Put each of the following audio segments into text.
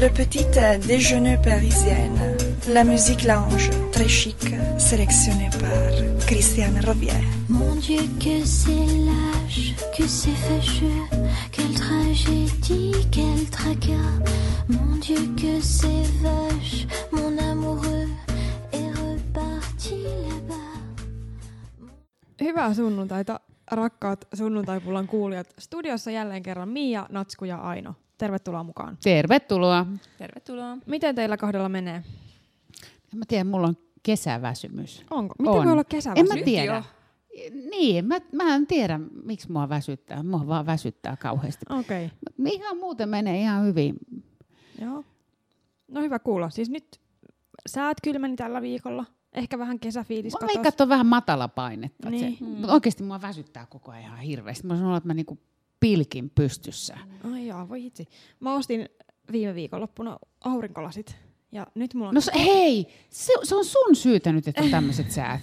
Le petit euh, déjeuner parisienne. La musique lounge, très chic, sélectionnée par Christiane Robier. Mon Dieu, que c'est lâche, que c'est fâcheux, quelle tragédie, quel tracas. Mon Dieu, que c'est vache, mon amoureux est reparti là-bas. Hyvää sunnuntaita, rakkaat sunnuntaipullan kuulijat. Studiossa jälleen kerran Mia, Natsku ja Aino. Tervetuloa mukaan. Tervetuloa. Tervetuloa. Miten teillä kahdella menee? En mä tiedä, mulla on kesäväsymys. Onko? Miten On. voi olla kesä? En mä Nyt tiedä. jo. Niin, mä, mä en tiedä, miksi mua väsyttää. Mua vaan väsyttää kauheasti. Okei, okay. Ihan muuten menee ihan hyvin. joo. No hyvä kuulla. Siis nyt säät kylmeni tällä viikolla. Ehkä vähän kesäfiilis Mä katos. veikkaan, että on vähän matala painetta. Niin. Niin. Se, mutta oikeasti mua väsyttää koko ajan ihan hirveästi. Mä sanon, että mä niinku pilkin pystyssä. Ai jaa, voi hitsi. Mä ostin viime viikonloppuna aurinkolasit. Ja nyt mulla on... No se, hei, se, se on sun syytä nyt, että on tämmöiset säät.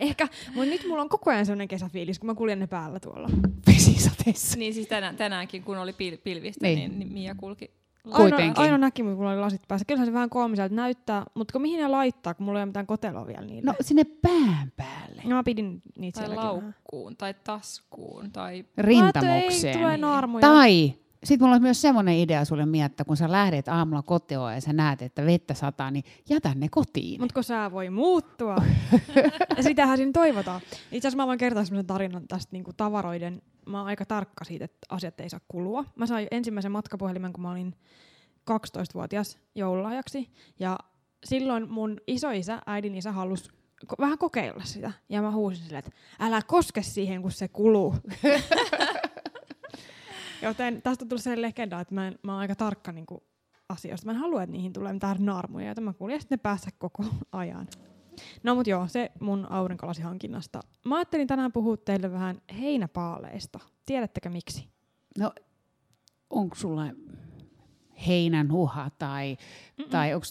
Ehkä, mutta nyt mulla on koko ajan sellainen kesäfiilis, kun mä kuljen ne päällä tuolla. Vesisateessa. Niin siis tänään, tänäänkin, kun oli pil- pilvistä, Niin. niin, niin Mia kulki. Aino, Kuitenkin. Aino näki, kun mulla oli lasit päässä. Kyllähän se vähän koomiselta näyttää, mutta kun mihin ne laittaa, kun mulla ei ole mitään koteloa vielä niille. No sinne pään päälle. ja mä pidin niitä Tai sielläkin laukkuun, tai taskuun, tai... Rintamukseen. Ei, tulee naarmuja. Tai sitten mulla on myös semmoinen idea sulle miettä, kun sä lähdet aamulla koteoon ja sä näet, että vettä sataa, niin jätä ne kotiin. Mutta kun sää voi muuttua. ja sitähän siinä toivotaan. Itse asiassa mä voin kertoa semmoisen tarinan tästä niinku tavaroiden. Mä oon aika tarkka siitä, että asiat ei saa kulua. Mä sain ensimmäisen matkapuhelimen, kun mä olin 12-vuotias joululahjaksi. Ja silloin mun isoisä, äidin isä, halusi ko- vähän kokeilla sitä. Ja mä huusin silleen, että älä koske siihen, kun se kuluu. Joten tästä on tullut sellainen legenda, että mä, en, mä oon aika tarkka niin kuin, asioista. Mä en halua, että niihin tulee mitään naarmuja, joten mä kuljen ne päässä koko ajan. No mut joo, se mun aurinkolasihankinnasta. Mä ajattelin tänään puhua teille vähän heinäpaaleista. Tiedättekö miksi? No, onko sulla heinän huha tai, tai onko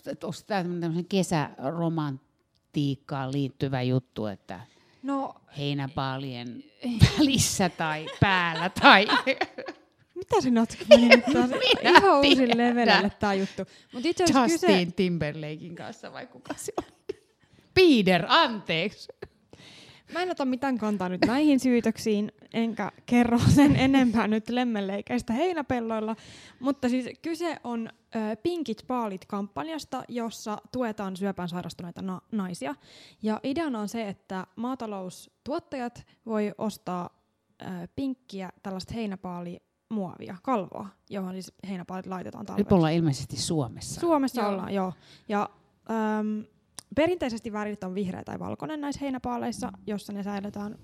tämä tämmöisen kesäromantiikkaan liittyvä juttu, että No, heinäpaalien välissä tai päällä tai... mitä se natski meni nyt taas? Minä Ihan uusille levelille tää juttu. Mut itse Justin kyse, Timberlakein kanssa vai kuka se on? Peter, anteeksi. mä en ota mitään kantaa nyt näihin syytöksiin, enkä kerro sen enempää nyt lemmenleikeistä heinäpelloilla. Mutta siis kyse on ö, Pinkit paalit kampanjasta, jossa tuetaan syöpään sairastuneita na- naisia. Ja ideana on se, että maataloustuottajat voi ostaa ö, pinkkiä tällaista heinäpaalimuovia, kalvoa, johon siis heinäpaalit laitetaan Nyt talveksi. ollaan ilmeisesti Suomessa. Suomessa Joo. ollaan, joo. Ja äm, perinteisesti värit on vihreä tai valkoinen näissä heinäpaaleissa, jossa ne säilytään.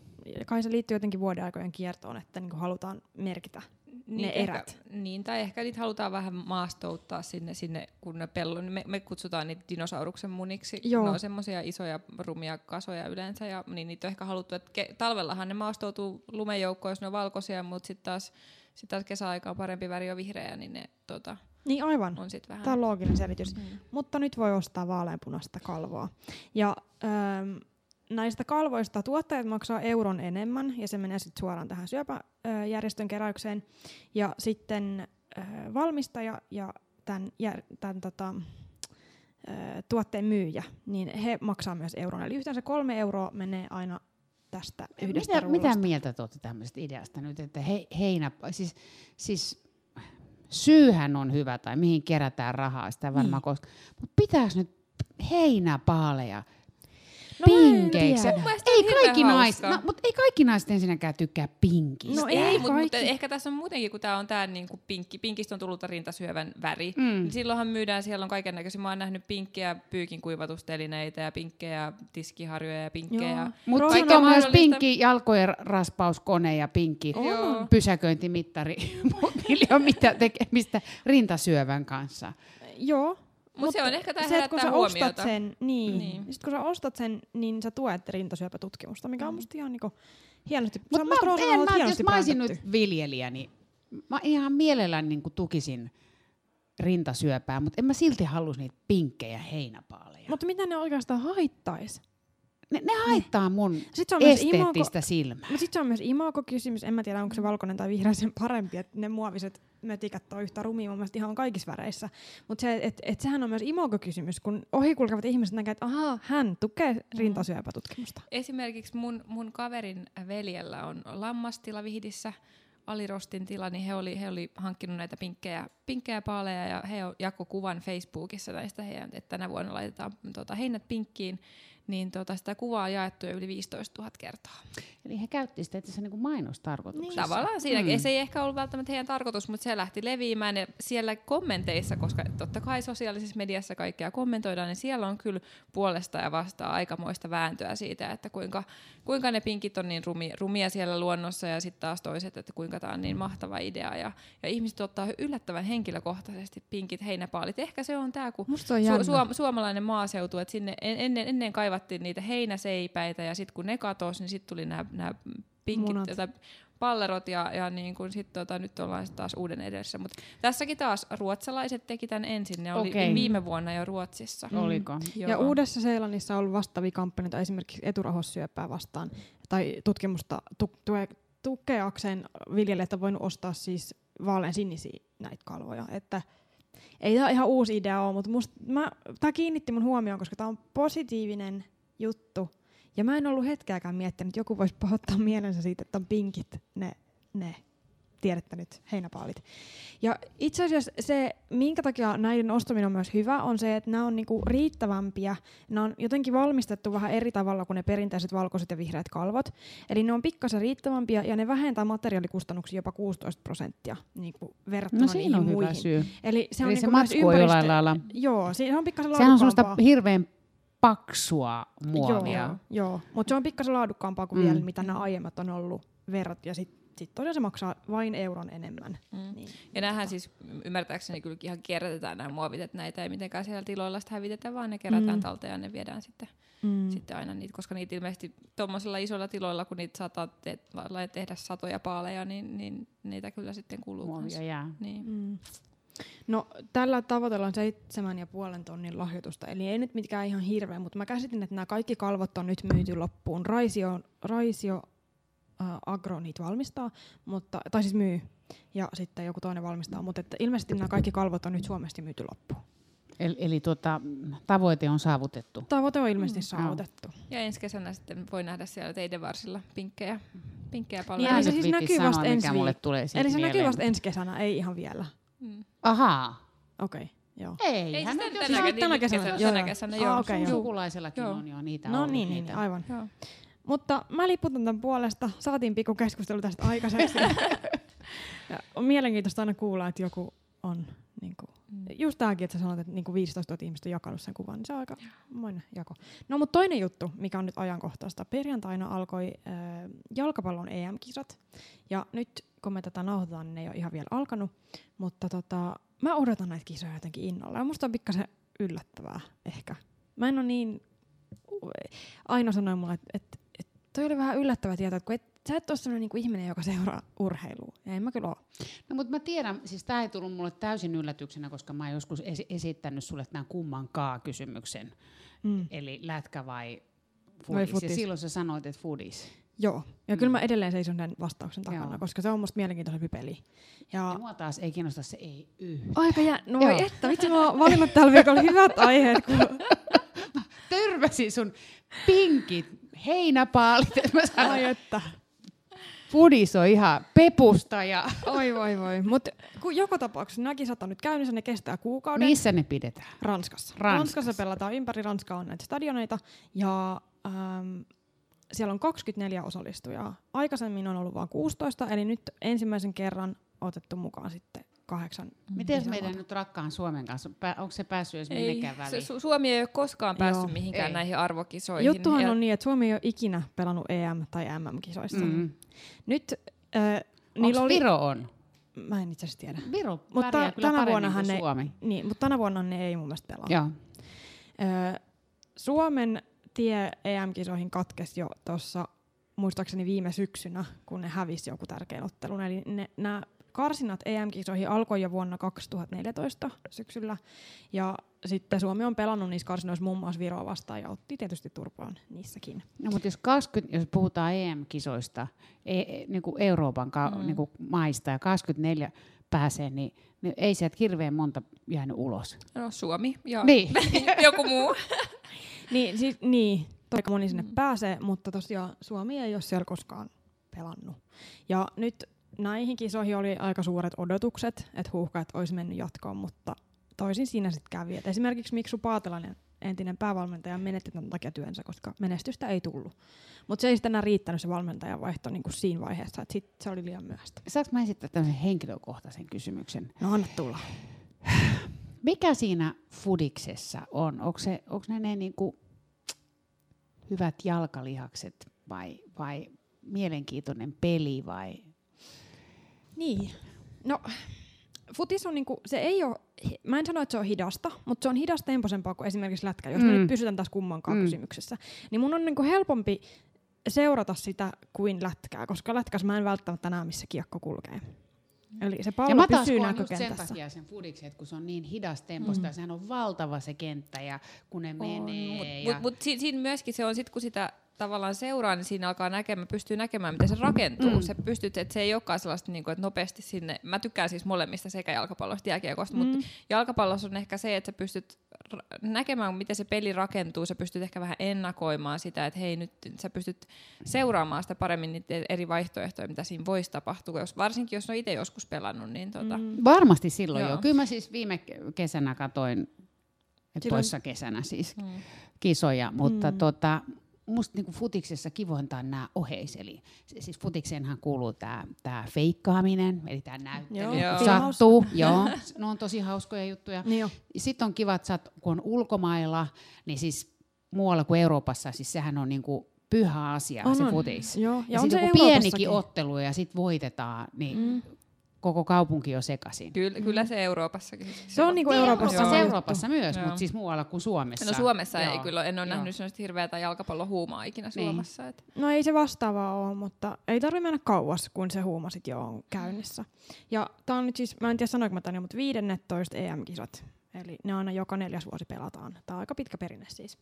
Kai se liittyy jotenkin vuodeaikojen kiertoon, että niinku halutaan merkitä. Niin, erät. Ehkä, niin, tai ehkä niitä halutaan vähän maastouttaa sinne, sinne kun ne pello, niin me, me kutsutaan niitä dinosauruksen muniksi. Joo. Ne on semmoisia isoja rumia kasoja yleensä, ja niin niitä on ehkä haluttu, että ke, talvellahan ne maastoutuu lumejoukkoon, jos ne on valkoisia, mutta sitten taas, sit taas kesäaikaan parempi väri on vihreä, niin ne tota, Niin aivan. on sitten vähän... Tämä on looginen selitys. Mm. Mutta nyt voi ostaa vaaleanpunaista kalvoa. Ja äm, näistä kalvoista tuottajat maksaa euron enemmän, ja se menee sitten suoraan tähän syöpäjärjestön keräykseen. Ja sitten äh, valmistaja ja tämän, jär, tämän tota, äh, tuotteen myyjä, niin he maksaa myös euron. Eli yhteensä kolme euroa menee aina tästä yhdestä mitä, rullasta. mitä mieltä te olette tämmöisestä ideasta nyt, että he, heinä, siis, siis syyhän on hyvä tai mihin kerätään rahaa, sitä varmaan Niin. koska, mutta pitäisi nyt heinäpaaleja No pinkeiksi. on Ei kaikki, naiset, hauskaa. no, mutta ei kaikki naiset ensinnäkään tykkää pinkistä. No Ei, ei mutta, mutta kaikki. ehkä tässä on muutenkin, kun tämä on tämä niinku pinkki, pinkistä on tullut rintasyövän väri, Mm. niin silloinhan myydään, siellä on kaiken näköisiä. Mä oon nähnyt pinkkejä pyykin kuivatustelineitä ja pinkkejä tiskiharjoja ja pinkkejä. Mutta sitten on on myös mahdollista. pinkki jalkojen raspauskone ja pinkki Joo. pysäköintimittari. Niillä ole mitään tekemistä rintasyövän kanssa. Joo. Mut se on ehkä tää se, että kun sä herättää ostat huomiota. sen, niin, Niin. Sit kun sä ostat sen, niin sä tuet rintasyöpätutkimusta, mikä on Mm. musta ihan niinku hienosti. Mutta on musta mä, Roosan en, mä, jos mä olisin nyt viljelijä, niin mä ihan mielelläni niin tukisin rintasyöpää, mutta en mä silti halus niitä pinkkejä heinäpaaleja. Mutta mitä ne oikeastaan haittais? Ne, ne haittaa mun Sit se on myös esteettistä silmää. Mutta sitten se on myös imago-kysymys. En mä tiedä, onko se valkoinen tai vihreä sen parempi, että ne muoviset mötikät on yhtä rumia mun mielestä ihan kaikissa väreissä. Mutta se, et, et sehän on myös imago-kysymys, kun ohikulkevat ihmiset näkevät, että ahaa, hän tukee rintasyöpätutkimusta. Esimerkiksi mun, mun kaverin veljellä on lammastila Vihdissä, alirostin tila, niin he oli, he oli hankkinut näitä pinkkejä, pinkkejä paaleja ja he jako kuvan Facebookissa näistä heidän, että tänä vuonna laitetaan tota, heinät pinkkiin niin tota, sitä kuvaa on jaettu jo yli 15 000 kertaa. Eli he käytti sitä itse niin mainostarkoituksessa. Niin. Tavallaan siinä, mm. se ei ehkä ollut välttämättä heidän tarkoitus, mutta se lähti leviämään ja siellä kommenteissa, koska totta kai sosiaalisessa mediassa kaikkea kommentoidaan, niin siellä on kyllä puolesta ja vastaan aikamoista vääntöä siitä, että kuinka, kuinka ne pinkit on niin rumi, rumia siellä luonnossa ja sitten taas toiset, että kuinka tämä on niin mahtava idea. Ja, ja ihmiset ottaa yllättävän henkilökohtaisesti pinkit heinäpaalit. Ehkä se on tämä, kun su, su, suomalainen maaseutu, että sinne ennen, ennen kaiva kaivattiin niitä heinäseipäitä ja sitten kun ne katosi, niin sitten tuli nämä pinkit, jota, pallerot ja, ja niin kun sit, tota, nyt ollaan taas uuden edessä. Mutta tässäkin taas ruotsalaiset teki tämän ensin, ne oli okay. viime vuonna jo Ruotsissa. Mm. Oliko? Joo. Ja Uudessa Seelannissa on ollut vastaavia kampanjoita esimerkiksi eturahossyöpää vastaan tai tutkimusta tu- tue- tukeakseen viljelijät on voinut ostaa siis vaalean sinisiä näitä kalvoja. Että ei tämä ihan uusi idea ole, mutta tämä kiinnitti mun huomioon, koska tämä on positiivinen juttu. Ja mä en ollut hetkeäkään miettinyt, että joku voisi pahoittaa mielensä siitä, että on pinkit ne, ne tiedettä nyt, heinäpaalit. Ja itse asiassa se, minkä takia näiden ostaminen on myös hyvä, on se, että nämä on niinku riittävämpiä. Nämä on jotenkin valmistettu vähän eri tavalla kuin ne perinteiset valkoiset ja vihreät kalvot. Eli ne on pikkasen riittävämpiä ja ne vähentää materiaalikustannuksia jopa 16 prosenttia niinku verrattuna no, niihin on muihin. Hyvä syy. Eli se on, Eli niinku se matkuu jollain lailla. Joo, se on pikkasen Sehän on semmoista hirveän paksua muovia. Joo, joo. mutta se on pikkasen laadukkaampaa kuin mm. vielä mitä nämä aiemmat on ollut verrat. Ja sitten sitten todella se maksaa vain euron enemmän. Mm. Niin. Ja näähän siis ymmärtääkseni kyllä ihan kierrätetään nämä muovit, että näitä ei mitenkään siellä tiloilla sitä hävitetä, vaan ne kerätään mm. talteen ja ne viedään sitten, mm. sitten aina niitä, koska niitä ilmeisesti tuommoisilla isoilla tiloilla, kun niitä saattaa te- tehdä satoja paaleja, niin, niin niitä kyllä sitten kuluu. Muovia jää. Niin. Mm. No tällä tavoitellaan seitsemän ja puolen tonnin lahjoitusta, eli ei nyt mitkään ihan hirveä, mutta mä käsitin, että nämä kaikki kalvot on nyt myyty loppuun. Raisio, Raisio äh, Agro niitä valmistaa, mutta, tai siis myy, ja sitten joku toinen valmistaa, mutta että ilmeisesti nämä kaikki kalvot on nyt Suomesta myyty loppuun. Eli, eli tuota, tavoite on saavutettu? Tavoite on ilmeisesti mm. saavutettu. Ja ensi kesänä sitten voi nähdä siellä teidän varsilla pinkkejä, pinkkejä paljon. Niin, eli se siis näkyy vasta ensi mulle tulee Eli se näkyy vasta ensi kesänä, ei ihan vielä. Mm. Ahaa. Okei. Okay. Joo. Ei, ei hän siis tänä, tänä, tänä kesänä. kesänä, joo, tänä kesänä, joo. Ah, okay, joo. On jo niitä No ollut, niin, niitä. niin, aivan. Joo. Mutta mä liputan tämän puolesta. Saatiin pikku keskustelu tästä aikaiseksi. ja on mielenkiintoista aina kuulla, että joku on niin kuin, mm. just tämäkin, että sä sanot, että niin kuin 15 000 ihmistä on jakanut sen kuvan, niin se on aika moinen jako. No mutta toinen juttu, mikä on nyt ajankohtaista. Perjantaina alkoi äh, jalkapallon EM-kisat. Ja nyt kun me tätä nauhoitetaan, niin ne ei ole ihan vielä alkanut. Mutta tota, mä odotan näitä kisoja jotenkin innolla. Ja musta on pikkasen yllättävää ehkä. Mä en ole niin... Aina sanoin mulle, että, että toi oli vähän yllättävä tieto, että kun et, sä et ole sellainen niinku ihminen, joka seuraa urheilua. Ja en mä kyllä ole. No mutta mä tiedän, siis tämä ei tullut mulle täysin yllätyksenä, koska mä oon joskus esi- esittänyt sulle tämän kummankaan kysymyksen. Mm. Eli lätkä vai foodis. Vai Ja silloin sä sanoit, että foodis. Joo, ja mm. kyllä mä edelleen seison sen vastauksen takana, Joo. koska se on musta mielenkiintoisempi peli. Ja, ja mua taas ei kiinnosta se ei yhtään. Aika jää, no voi että, vitsi mä oon valinnut tällä viikolla hyvät aiheet. Kun... Törmäsin sun pinkit heinäpaalit. Mä sanoin, Ai että. Fudis on ihan pepusta. Ja oi voi voi. Mutta joka tapauksessa nämä kisat on nyt käynnissä, ne kestää kuukauden. Missä ne pidetään? Ranskassa. Ranskassa, Ranskassa pelataan ympäri Ranskaa on näitä stadioneita. Ja ähm, siellä on 24 osallistujaa. Aikaisemmin on ollut vain 16, eli nyt ensimmäisen kerran otettu mukaan sitten kahdeksan. Miten meidän nyt rakkaan Suomen kanssa, onko se päässyt edes minnekään väliin? Su- Suomi ei ole koskaan päässyt Joo. mihinkään ei. näihin arvokisoihin. Juttuhan ja... on niin, että Suomi ei ole ikinä pelannut EM- tai MM-kisoissa. Mm. Nyt äh, niillä oli... Viro on? Mä en itse asiassa tiedä. Viro mutta kyllä tänä vuonna kuin ne, Suomi. Niin, mutta tänä vuonna ne ei mun mielestä pelaa. Joo. Äh, Suomen tie EM-kisoihin katkesi jo tuossa muistaakseni viime syksynä, kun ne hävisi joku tärkeän ottelun. Eli nämä karsinat EM-kisoihin alkoi jo vuonna 2014 syksyllä. Ja sitten Suomi on pelannut niissä karsinoissa muun muassa Viroa vastaan ja otti tietysti turpaan niissäkin. No mutta jos, 20, jos puhutaan EM-kisoista, e, e, niin kuin Euroopan ka, mm. niin kuin maista ja 24 pääsee, niin, niin ei sieltä hirveän monta jäänyt ulos. No Suomi ja Niin. joku muu. Niin, siis, niin toika moni sinne mm. pääsee, mutta tosiaan Suomi ei ole siellä koskaan pelannut. Ja nyt näihin kisoihin oli aika suuret odotukset, että huuhkajat olisi mennyt jatkoon, mutta toisin siinä sitten kävi. Et esimerkiksi Miksu Paatelainen, entinen päävalmentaja, menetti tämän takia työnsä, koska menestystä ei tullut. Mutta se ei sitten enää riittänyt se valmentajan vaihto niin kuin siinä vaiheessa, että sit se oli liian myöhäistä. Saanko mä esittää tämmöisen henkilökohtaisen kysymyksen? No anna tulla. Mikä siinä fudiksessa on? Onko, se, onko ne ne niinku hyvät jalkalihakset vai, vai mielenkiintoinen peli vai? Niin. No, futis on niinku, se ei ole, mä en sano, että se on hidasta, mutta se on hidasta temposempaa kuin esimerkiksi lätkä, jos mm. me nyt pysytään taas kummankaan mm. kysymyksessä. Niin mun on niinku helpompi seurata sitä kuin lätkää, koska lätkässä mä en välttämättä näe, missä kiekko kulkee. Eli se pallo ja mä taas pysyy koen just näkökentässä. sen takia sen fudiksen, että kun se on niin hidas temposta mm. ja sehän on valtava se kenttä ja kun ne menee. Mutta ja... mut, mut si- siinä myöskin se on sit, kun sitä tavallaan seuraa, niin siinä alkaa näkemään, pystyy näkemään, miten se rakentuu. Mm. Se pystyt, että se ei olekaan sellaista, niin kuin, että nopeasti sinne, mä tykkään siis molemmista sekä jalkapallosta ja jääkiekosta, mm. mutta jalkapallossa on ehkä se, että sä pystyt näkemään, miten se peli rakentuu, sä pystyt ehkä vähän ennakoimaan sitä, että hei nyt sä pystyt seuraamaan sitä paremmin niitä eri vaihtoehtoja, mitä siinä voisi tapahtua, jos, varsinkin jos on itse joskus pelannut. Niin tota, mm. Varmasti silloin Joo. jo. Kyllä mä siis viime ke- kesänä katoin, toissa kesänä siis, Mm. kisoja, mutta Mm. tota, musta niinku futiksessa kivointa on nämä oheis, eli siis futikseenhan kuuluu tämä tää feikkaaminen, eli tämä näyttely, Joo. Joo. sattuu, joo, ne on tosi hauskoja juttuja. Niin. Sitten on kiva, että kun on ulkomailla, niin siis muualla kuin Euroopassa, siis sehän on niinku pyhä asia On, se on. futis. Joo. Ja, Ja on sitten se kun pienikin ottelu ja sitten voitetaan, niin Mm. Koko kaupunki on sekaisin. Kyllä, kyllä se Euroopassakin. Se on niinku Euroopassa Euroopassa, sama Euroopassa myös, mutta siis muualla kuin Suomessa. No Suomessa Joo. ei kyllä, en ole Joo. nähnyt sellaista hirveätä jalkapallohuumaa ikinä Niin. Suomessa. Et. No ei se vastaavaa ole, mutta ei tarvitse mennä kauas, kun se huuma sit jo on käynnissä. Ja tää on nyt siis, mä en tiedä sanoinko mä tän jo, mutta 15 EM-kisat. Eli ne aina joka neljäs vuosi pelataan. Tämä on aika pitkä perinne siis.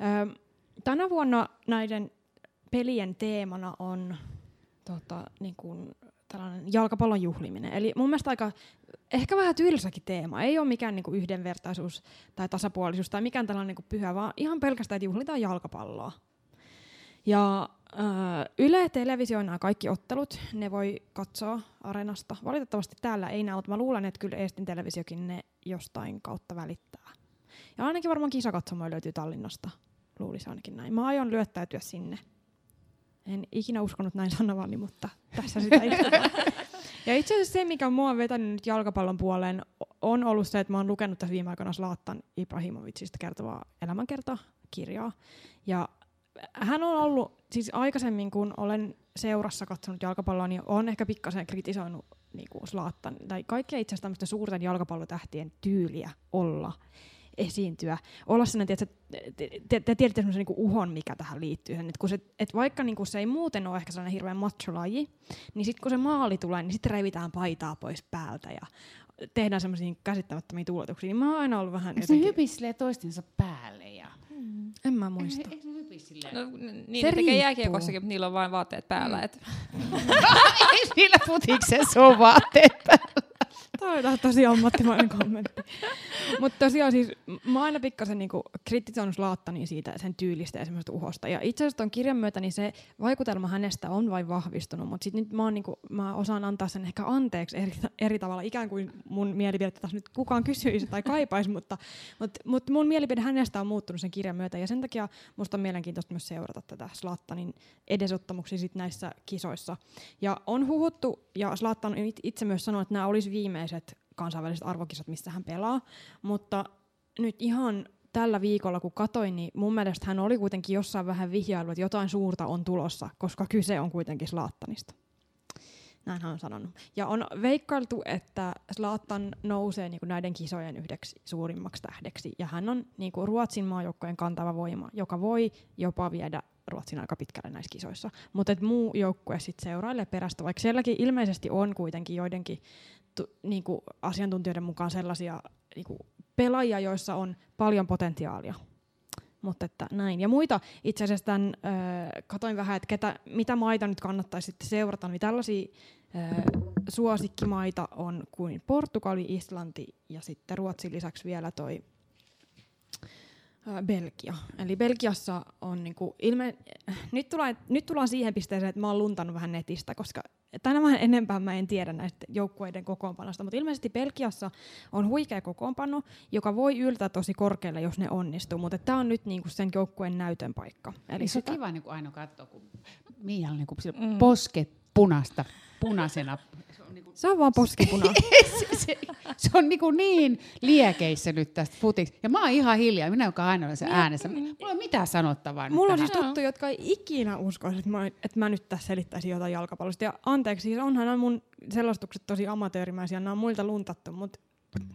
Öö, tänä vuonna näiden pelien teemana on tota, niin kuin, tällainen jalkapallon juhliminen. Eli mun mielestä aika, ehkä vähän tylsäkin teema. Ei ole mikään niin kuin yhdenvertaisuus tai tasapuolisuus tai mikään tällainen niin kuin pyhä, vaan ihan pelkästään, että juhlitaan jalkapalloa. Ja äh, Yle Televisio nämä kaikki ottelut, ne voi katsoa Areenasta. Valitettavasti täällä ei näy, mutta mä luulen, että kyllä Eestin televisiokin ne jostain kautta välittää. Ja ainakin varmaan kisakatsomoja löytyy Tallinnasta. Luulisi ainakin näin. Mä aion lyöttäytyä sinne. En ikinä uskonut näin sanovani, mutta tässä sitä. Ja itse asiassa se, mikä mua on vetänyt nyt jalkapallon puoleen, on ollut se, että mä oon lukenut tässä viime aikoina Zlatan Ibrahimovicista kertovaa elämänkertakirjaa. Ja hän on ollut, siis aikaisemmin kun olen seurassa katsonut jalkapalloa, niin on ehkä pikkasen kritisoinut niin kuin Zlatan, tai kaikkea itse asiassa tämmöisten suurten jalkapallotähtien tyyliä olla esiintyä. Olla sellainen, että te, te, te tiedätte semmoisen niinku uhon, mikä tähän liittyy. Et kun se, et vaikka niinku se ei muuten ole ehkä sellainen hirveän macho-laji, niin sitten kun se maali tulee, niin sitten revitään paitaa pois päältä ja tehdään semmoisia käsittämättömiä tuuletuksia. Niin mä oon aina ollut vähän Eikö se jotenkin... silleen toistensa päälle? Ja... En mä muista. Eikö ne hypis silleen? No, niin Se ne tekee jääkiekossakin, mutta niillä on vain vaatteet päällä. Mm. Et. Ei sillä futiksessa ole vaatteet päällä. Oli taas tosi ammattimainen kommentti. Mutta tosiaan siis mä oon aina pikkasen niinku kritisoinut Laattania siitä sen tyylistä ja semmoista uhosta. Ja itse asiassa ton kirjan myötä niin se vaikutelma hänestä on vain vahvistunut, mutta sitten nyt mä, oon niinku, mä osaan antaa sen ehkä anteeksi eri, eri tavalla, ikään kuin mun mielipidettä taas nyt kukaan kysyisi tai kaipaisi, mutta, mutta, mutta mun mielipide hänestä on muuttunut sen kirjan myötä ja sen takia musta on mielenkiintoista myös seurata tätä Slattanin edesottamuksia sit näissä kisoissa. Ja on huhuttu, ja Slattan it- itse myös sanoi, että nämä olisi viimeiset kansainväliset arvokisat, missä hän pelaa, mutta nyt ihan tällä viikolla, kun katoin, niin mun mielestä hän oli kuitenkin jossain vähän vihjailu, että jotain suurta on tulossa, koska kyse on kuitenkin Slaattanista. Näin hän on sanonut. Ja on veikkailtu, että Zlatan nousee niin näiden kisojen yhdeksi suurimmaksi tähdeksi. Ja hän on niin kuin Ruotsin maajoukkojen kantava voima, joka voi jopa viedä Ruotsin aika pitkälle näissä kisoissa. Mutta muu joukkue sitten seurailee perästä, vaikka sielläkin ilmeisesti on kuitenkin joidenkin niin kuin asiantuntijoiden mukaan sellaisia niin kuin pelaajia, joissa on paljon potentiaalia. Mutta että näin. Ja muita itse asiassa tämän, ö, katoin vähän, että ketä, mitä maita nyt kannattaisi sitten seurata, niin tällaisia ö, suosikkimaita on kuin Portugali, Islanti ja sitten Ruotsin lisäksi vielä toi Belgia. Eli Belgiassa on niinku ilme... Nyt tullaan, nyt tullaan siihen pisteeseen, että mä oon luntannut vähän netistä, koska tänä vähän enempää mä en tiedä näistä joukkueiden kokoonpanosta, mutta ilmeisesti Belgiassa on huikea kokoonpano, joka voi yltää tosi korkealle, jos ne onnistuu, mutta tämä on nyt niinku sen joukkueen näytön paikka. Eli se on kiva niin aina katsoa, kun Miialla niin mm. posket punasta punaisena. Se on, niin kuin... se on vaan poskipuna. se, se, se, on niin, kuin niin liekeissä nyt tästä futiksi. Ja mä oon ihan hiljaa, minä joka aina olen se niin, äänessä. Mulla ole mitään sanottavaa Mulla on siis tuttu, jotka ei ikinä uskoisi, että mä, että mä nyt tässä selittäisin jotain jalkapallosta. Ja anteeksi, siis onhan mun selostukset tosi amatöörimäisiä, nämä on muilta luntattu, mutta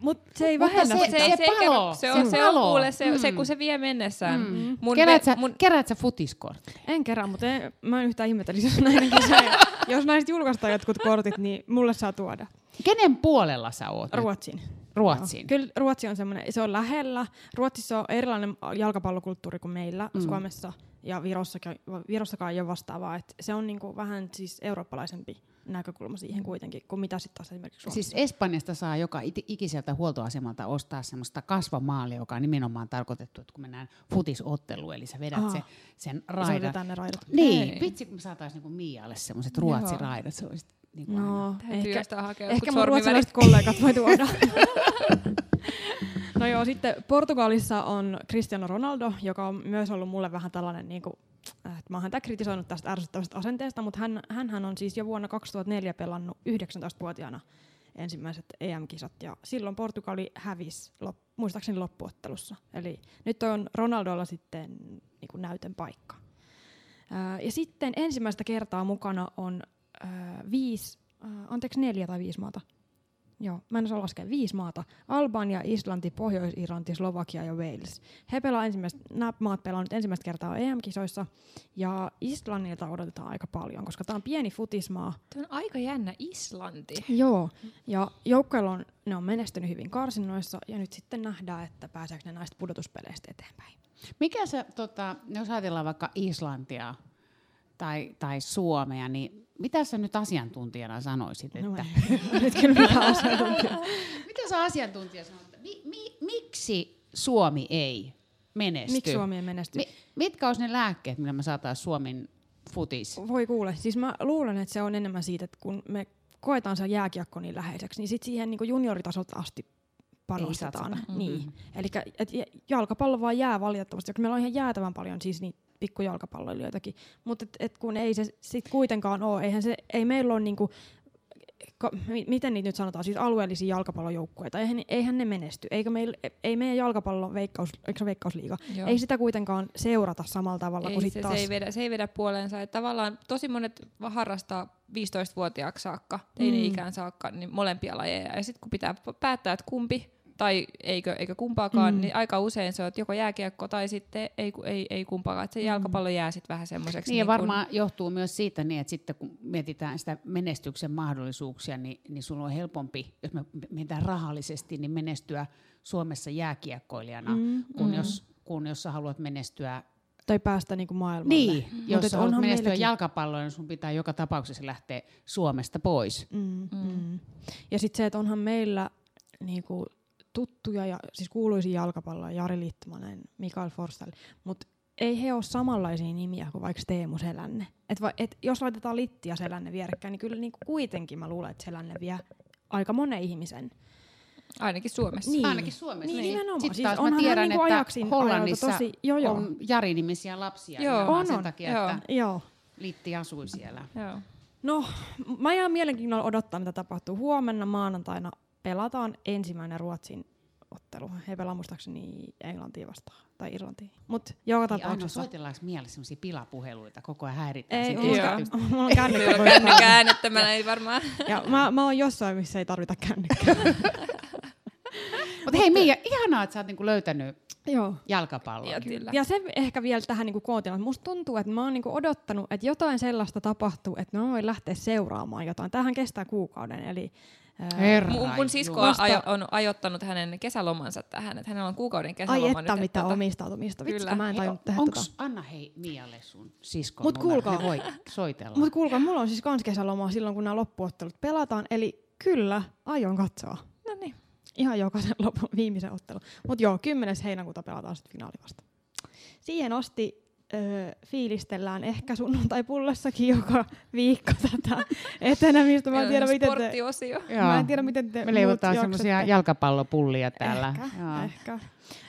Mut se ei vähennä se, se, se, se, palo. Se, on, se, se, on kuule, se, mm. se, kun se vie mennessään. Mm. Mun kerät, sä, mun... kerät sä futiskortteja? En kerää, mutta en, mä en yhtään ihmettelisi, jos näidenkin Jos näistä julkaistaan jotkut kortit, niin mulle saa tuoda. Kenen puolella sä oot? Ruotsin. Ruotsin. Joo. Kyllä Ruotsi on semmoinen, se on lähellä. Ruotsissa on erilainen jalkapallokulttuuri kuin meillä mm. Suomessa ja Virossakaan, Virossakaan ei ole vastaavaa. Et se on niinku vähän siis eurooppalaisempi näkökulma siihen kuitenkin, kuin mitä sitten taas esimerkiksi Suomessa. Siis Espanjasta saa joka ikiseltä huoltoasemalta ostaa semmoista kasvamaalia, joka on nimenomaan tarkoitettu, että kun mennään futisotteluun, eli sä vedät se, sen raidan. Se ne raidat. Niin, Hei. vitsi kun me saataisiin niinku Mialle semmoiset ruotsiraidat, se olisi niin no, ehkä, ehkä mun ruotsalaiset kollegat voi tuoda. no joo, sitten Portugalissa on Cristiano Ronaldo, joka on myös ollut mulle vähän tällainen niin kuin, että mä oon häntä kritisoinut tästä ärsyttävästä asenteesta, mutta hän, hän on siis jo vuonna 2004 pelannut 19-vuotiaana ensimmäiset EM-kisat ja silloin Portugali hävisi lop, muistaakseni loppuottelussa. Eli nyt on Ronaldolla sitten niin kuin näytön paikka. Ää, ja sitten ensimmäistä kertaa mukana on ää, viisi, ää, anteeksi neljä tai viisi maata Joo, mä en osaa laskea. Viisi maata. Albania, Islanti, Pohjois-Irlanti, Slovakia ja Wales. He pelaa ensimmäistä, nämä maat pelaa nyt ensimmäistä kertaa EM-kisoissa. Ja Islannilta odotetaan aika paljon, koska tämä on pieni futismaa. Tämä on aika jännä Islanti. Joo, ja joukkoilla on, ne on menestynyt hyvin karsinnoissa. Ja nyt sitten nähdään, että pääseekö ne näistä pudotuspeleistä eteenpäin. Mikä se, tota, jos ajatellaan vaikka Islantia tai, tai Suomea, niin mitä sä nyt asiantuntijana sanoisit? No että... kyllä mitä asiantuntija. mitä sä asiantuntija sanot? Mi- mi- miksi Suomi ei menesty? Miksi Suomi ei menesty? Mi- mitkä olisi ne lääkkeet, millä me saataisiin Suomen futis? Voi kuule. Siis mä luulen, että se on enemmän siitä, että kun me koetaan se jääkiekko niin läheiseksi, niin sit siihen niin junioritasolta asti panostetaan. Mm-hmm. Niin. Eli jalkapallo vaan jää valitettavasti, koska meillä on ihan jäätävän paljon siis niitä pikkujalkapalloilijoitakin. Mutta et, et kun ei se sit kuitenkaan ole, eihän se, ei meillä ole niinku, ka, miten niitä nyt sanotaan, siis alueellisia jalkapallojoukkueita, eihän, eihän ne menesty. Eikä meil, ei meidän jalkapallon veikkaus, eikö se veikkausliiga, Joo. ei sitä kuitenkaan seurata samalla tavalla ei, kuin sitten taas. Se ei, vedä, se ei vedä puoleensa. Että tavallaan tosi monet harrastaa 15-vuotiaaksi saakka, teini-ikään mm. saakka, niin molempia lajeja. Ja sitten kun pitää päättää, että kumpi tai eikö, eikö kumpaakaan, mm. niin aika usein se on joko jääkiekko tai sitten ei, ei, ei kumpaakaan. Että se mm. jalkapallo jää sitten vähän semmoiseksi. Niin, niin ja varmaan kun... johtuu myös siitä, niin, että sitten kun mietitään sitä menestyksen mahdollisuuksia, niin, niin sulla on helpompi, jos me mietitään rahallisesti, niin menestyä Suomessa jääkiekkoilijana, mm. kun, mm. Jos, kun jos sä haluat menestyä tai päästä niinku maailmalle. Niin, mm. jos haluat menestyä meilläkin... jalkapalloon, niin sun pitää joka tapauksessa lähteä Suomesta pois. Mm, mm. Mm. Ja sitten se, että onhan meillä niinku tuttuja ja siis kuuluisia jalkapalloja, Jari Littmanen, Mikael Forsell, mutta ei he ole samanlaisia nimiä kuin vaikka Teemu Selänne. Et va, et jos laitetaan Litti ja Selänne vierekkäin, niin kyllä niinku kuitenkin mä luulen, että Selänne vie aika monen ihmisen. Ainakin Suomessa. Niin. Ainakin Suomessa. Niin, niin. Sitten siis taas mä tiedän, niinku että Hollannissa tosi, jo, jo. on Jari-nimisiä lapsia. Joo, on, sen on. takia, joo. että joo. Litti asui siellä. Joo. No, mä jään mielenkiinnolla odottaa, mitä tapahtuu huomenna maanantaina pelataan ensimmäinen Ruotsin ottelu. He pelaa muistaakseni Englantia vastaan tai Irlantiin. Mut joka niin tapauksessa... Aina soitellaanko mielessä sellaisia pilapuheluita, koko ajan häiritään Ei, mulla, mulla on kännykkä. äänettämänä ei varmaan. ja mä, mä oon jossain, missä ei tarvita kännykkää. Mutta hei Mia, ihanaa, että sä oot niinku löytänyt Joo. jalkapallon. Ja kyllä. Ja se ehkä vielä tähän niinku kootina, että musta tuntuu, että mä oon niinku odottanut, että jotain sellaista tapahtuu, että mä voin lähteä seuraamaan jotain. Tämähän kestää kuukauden, eli Herra Mun, mun sisko Vasta- ajo, on ajoittanut hänen kesälomansa tähän, että hänellä on kuukauden ai kesäloma että nyt. mitä tota- omistautumista. Vitsi, Kyllä. mä en tajunnut tehdä Onks, tota. anna hei Mialle sun siskon Mut kuulkaa. voi soitella. Mutta kuulkaa, mulla on siis kans kesälomaa silloin, kun nämä loppuottelut pelataan, eli kyllä, aion katsoa. No niin. Ihan jokaisen lopun, viimeisen ottelun. Mutta joo, 10. heinäkuuta pelataan sitten finaali vasta. Siihen asti öö, fiilistellään ehkä sunnuntai-pullossakin joka viikko tätä etenemistä. Mä en tiedä, miten te, Sporttiosio. mä en tiedä, miten te Me leivotaan semmoisia jalkapallopullia täällä. Ehkä, Joo. ehkä.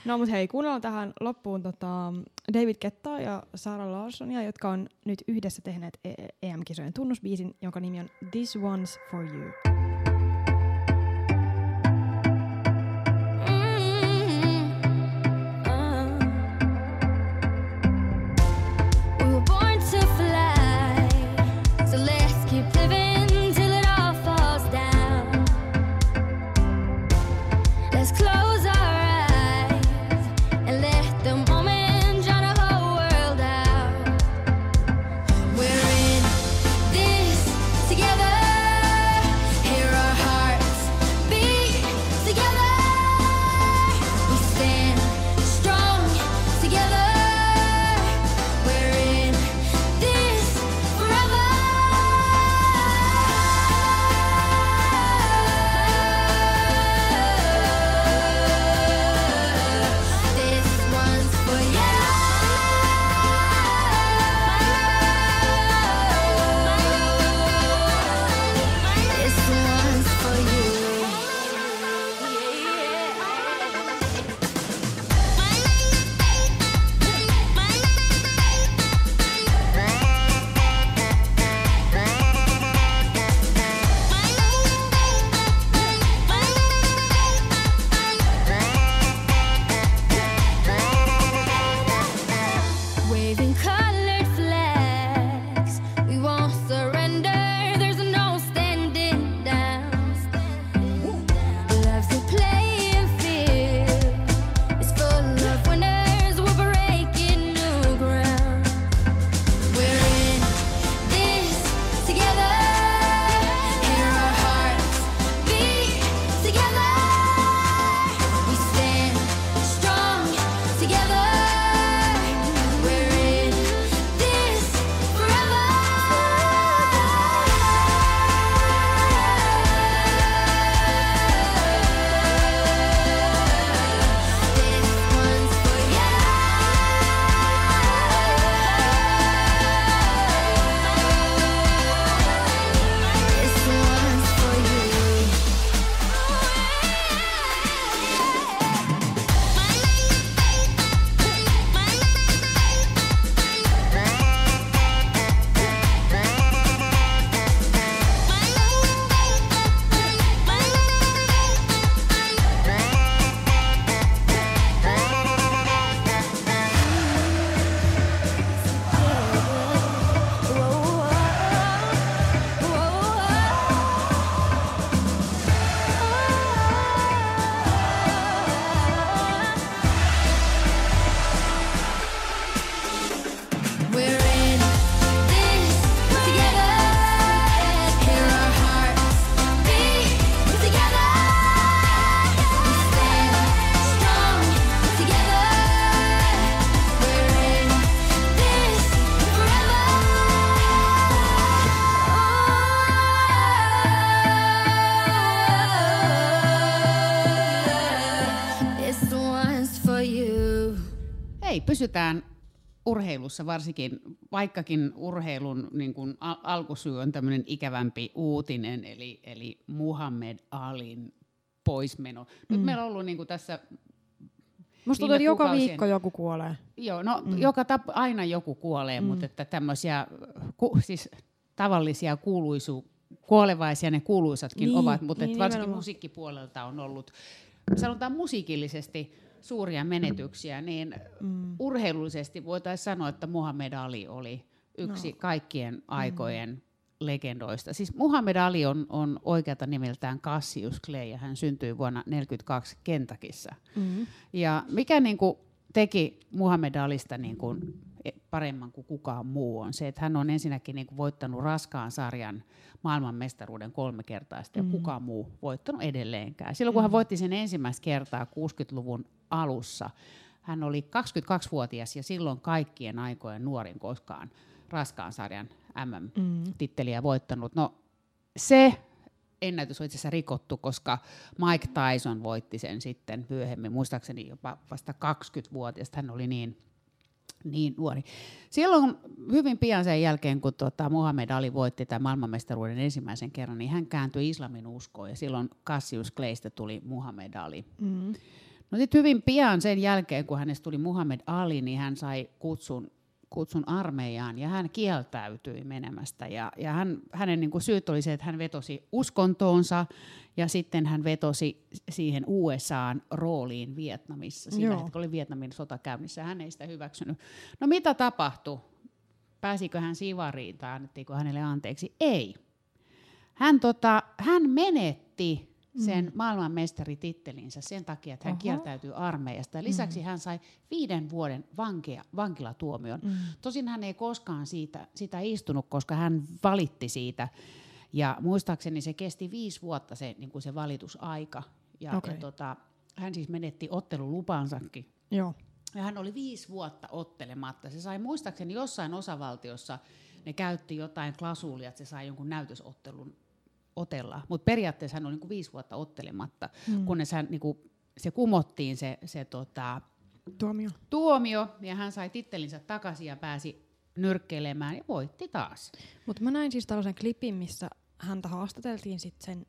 No mut hei, kuunnellaan tähän loppuun tota David Kettaa ja Sara Larsonia, jotka on nyt yhdessä tehneet E- EM-kisojen tunnusbiisin, jonka nimi on This One's For You. Urheilussa varsinkin, vaikkakin urheilun niin kuin al- alkusyy on tämmöinen ikävämpi uutinen, eli, eli Muhammed Alin poismeno. Nyt mm. meillä on ollut niin kuin tässä, Musta tuntuu, että joka viikko joku kuolee. joo, no mm. joka tap, aina joku kuolee, mm. mutta että tämmöisiä ku, siis tavallisia kuuluisu, kuolevaisia ne kuuluisatkin Niin, ovat, mutta niin että varsinkin nimenomaan. musiikkipuolelta on ollut, sanotaan musiikillisesti suuria menetyksiä, niin mm. urheilullisesti voitaisiin sanoa, että Muhammed Ali oli yksi no. kaikkien aikojen legendoista. Siis Muhammad Ali on, on oikealta nimeltään Cassius Clay ja hän syntyi vuonna 1942 Kentakissa. Mm. Ja mikä niin kuin teki Muhammad Alista niin kuin paremman kuin kukaan muu on se, että hän on ensinnäkin niin kuin voittanut raskaan sarjan maailmanmestaruuden kolme kertaa sitten, mm. ja kukaan muu voittanut edelleenkään. Silloin kun mm. hän voitti sen ensimmäistä kertaa 60-luvun alussa, hän oli 22-vuotias ja silloin kaikkien aikojen nuorin koskaan raskaan sarjan MM-titteliä voittanut. No se ennätys on itse asiassa rikottu, koska Mike Tyson voitti sen sitten myöhemmin, muistaakseni jopa vasta 20-vuotias, hän oli niin, niin nuori. Silloin hyvin pian sen jälkeen, kun tota Muhammed Ali voitti tämän maailmanmestaruuden ensimmäisen kerran, niin hän kääntyi islamin uskoon ja silloin Cassius Claysta tuli Muhammed Ali. Mm. No sitten hyvin pian sen jälkeen, kun hänestä tuli Muhammed Ali, niin hän sai kutsun kutsun armeijaan ja hän kieltäytyi menemästä. Ja, ja hän, hänen niin kuin syyt oli se, että hän vetosi uskontoonsa ja sitten hän vetosi siihen USAn rooliin Vietnamissa. Siinä Joo. oli Vietnamin sota käynnissä, hän ei sitä hyväksynyt. No mitä tapahtui? Pääsikö hän sivariin tai annettiinko hänelle anteeksi? Ei. Hän, tota, hän menetti sen mm. maailmanmestaritittelinsä sen takia, että hän Oho. kieltäytyi armeijasta. Lisäksi mm. hän sai viiden vuoden vankea, vankilatuomion. Mm. Tosin hän ei koskaan siitä, sitä istunut, koska hän valitti siitä. Ja muistaakseni se kesti viisi vuotta se, niin kuin se valitusaika. Ja, okay. ja tota, hän siis menetti ottelulupansakin. Joo. Ja hän oli viisi vuotta ottelematta. Se sai muistaakseni jossain osavaltiossa, ne käytti jotain klasuulia, että se sai jonkun näytösottelun otella. Mutta periaatteessa hän oli niinku viisi vuotta ottelematta, mm. kunnes hän, niinku, se kumottiin se, se tota, tuomio. tuomio, ja hän sai tittelinsä takaisin ja pääsi nyrkkeilemään ja voitti taas. Mutta mä näin siis tällaisen klipin, missä häntä haastateltiin sitten sen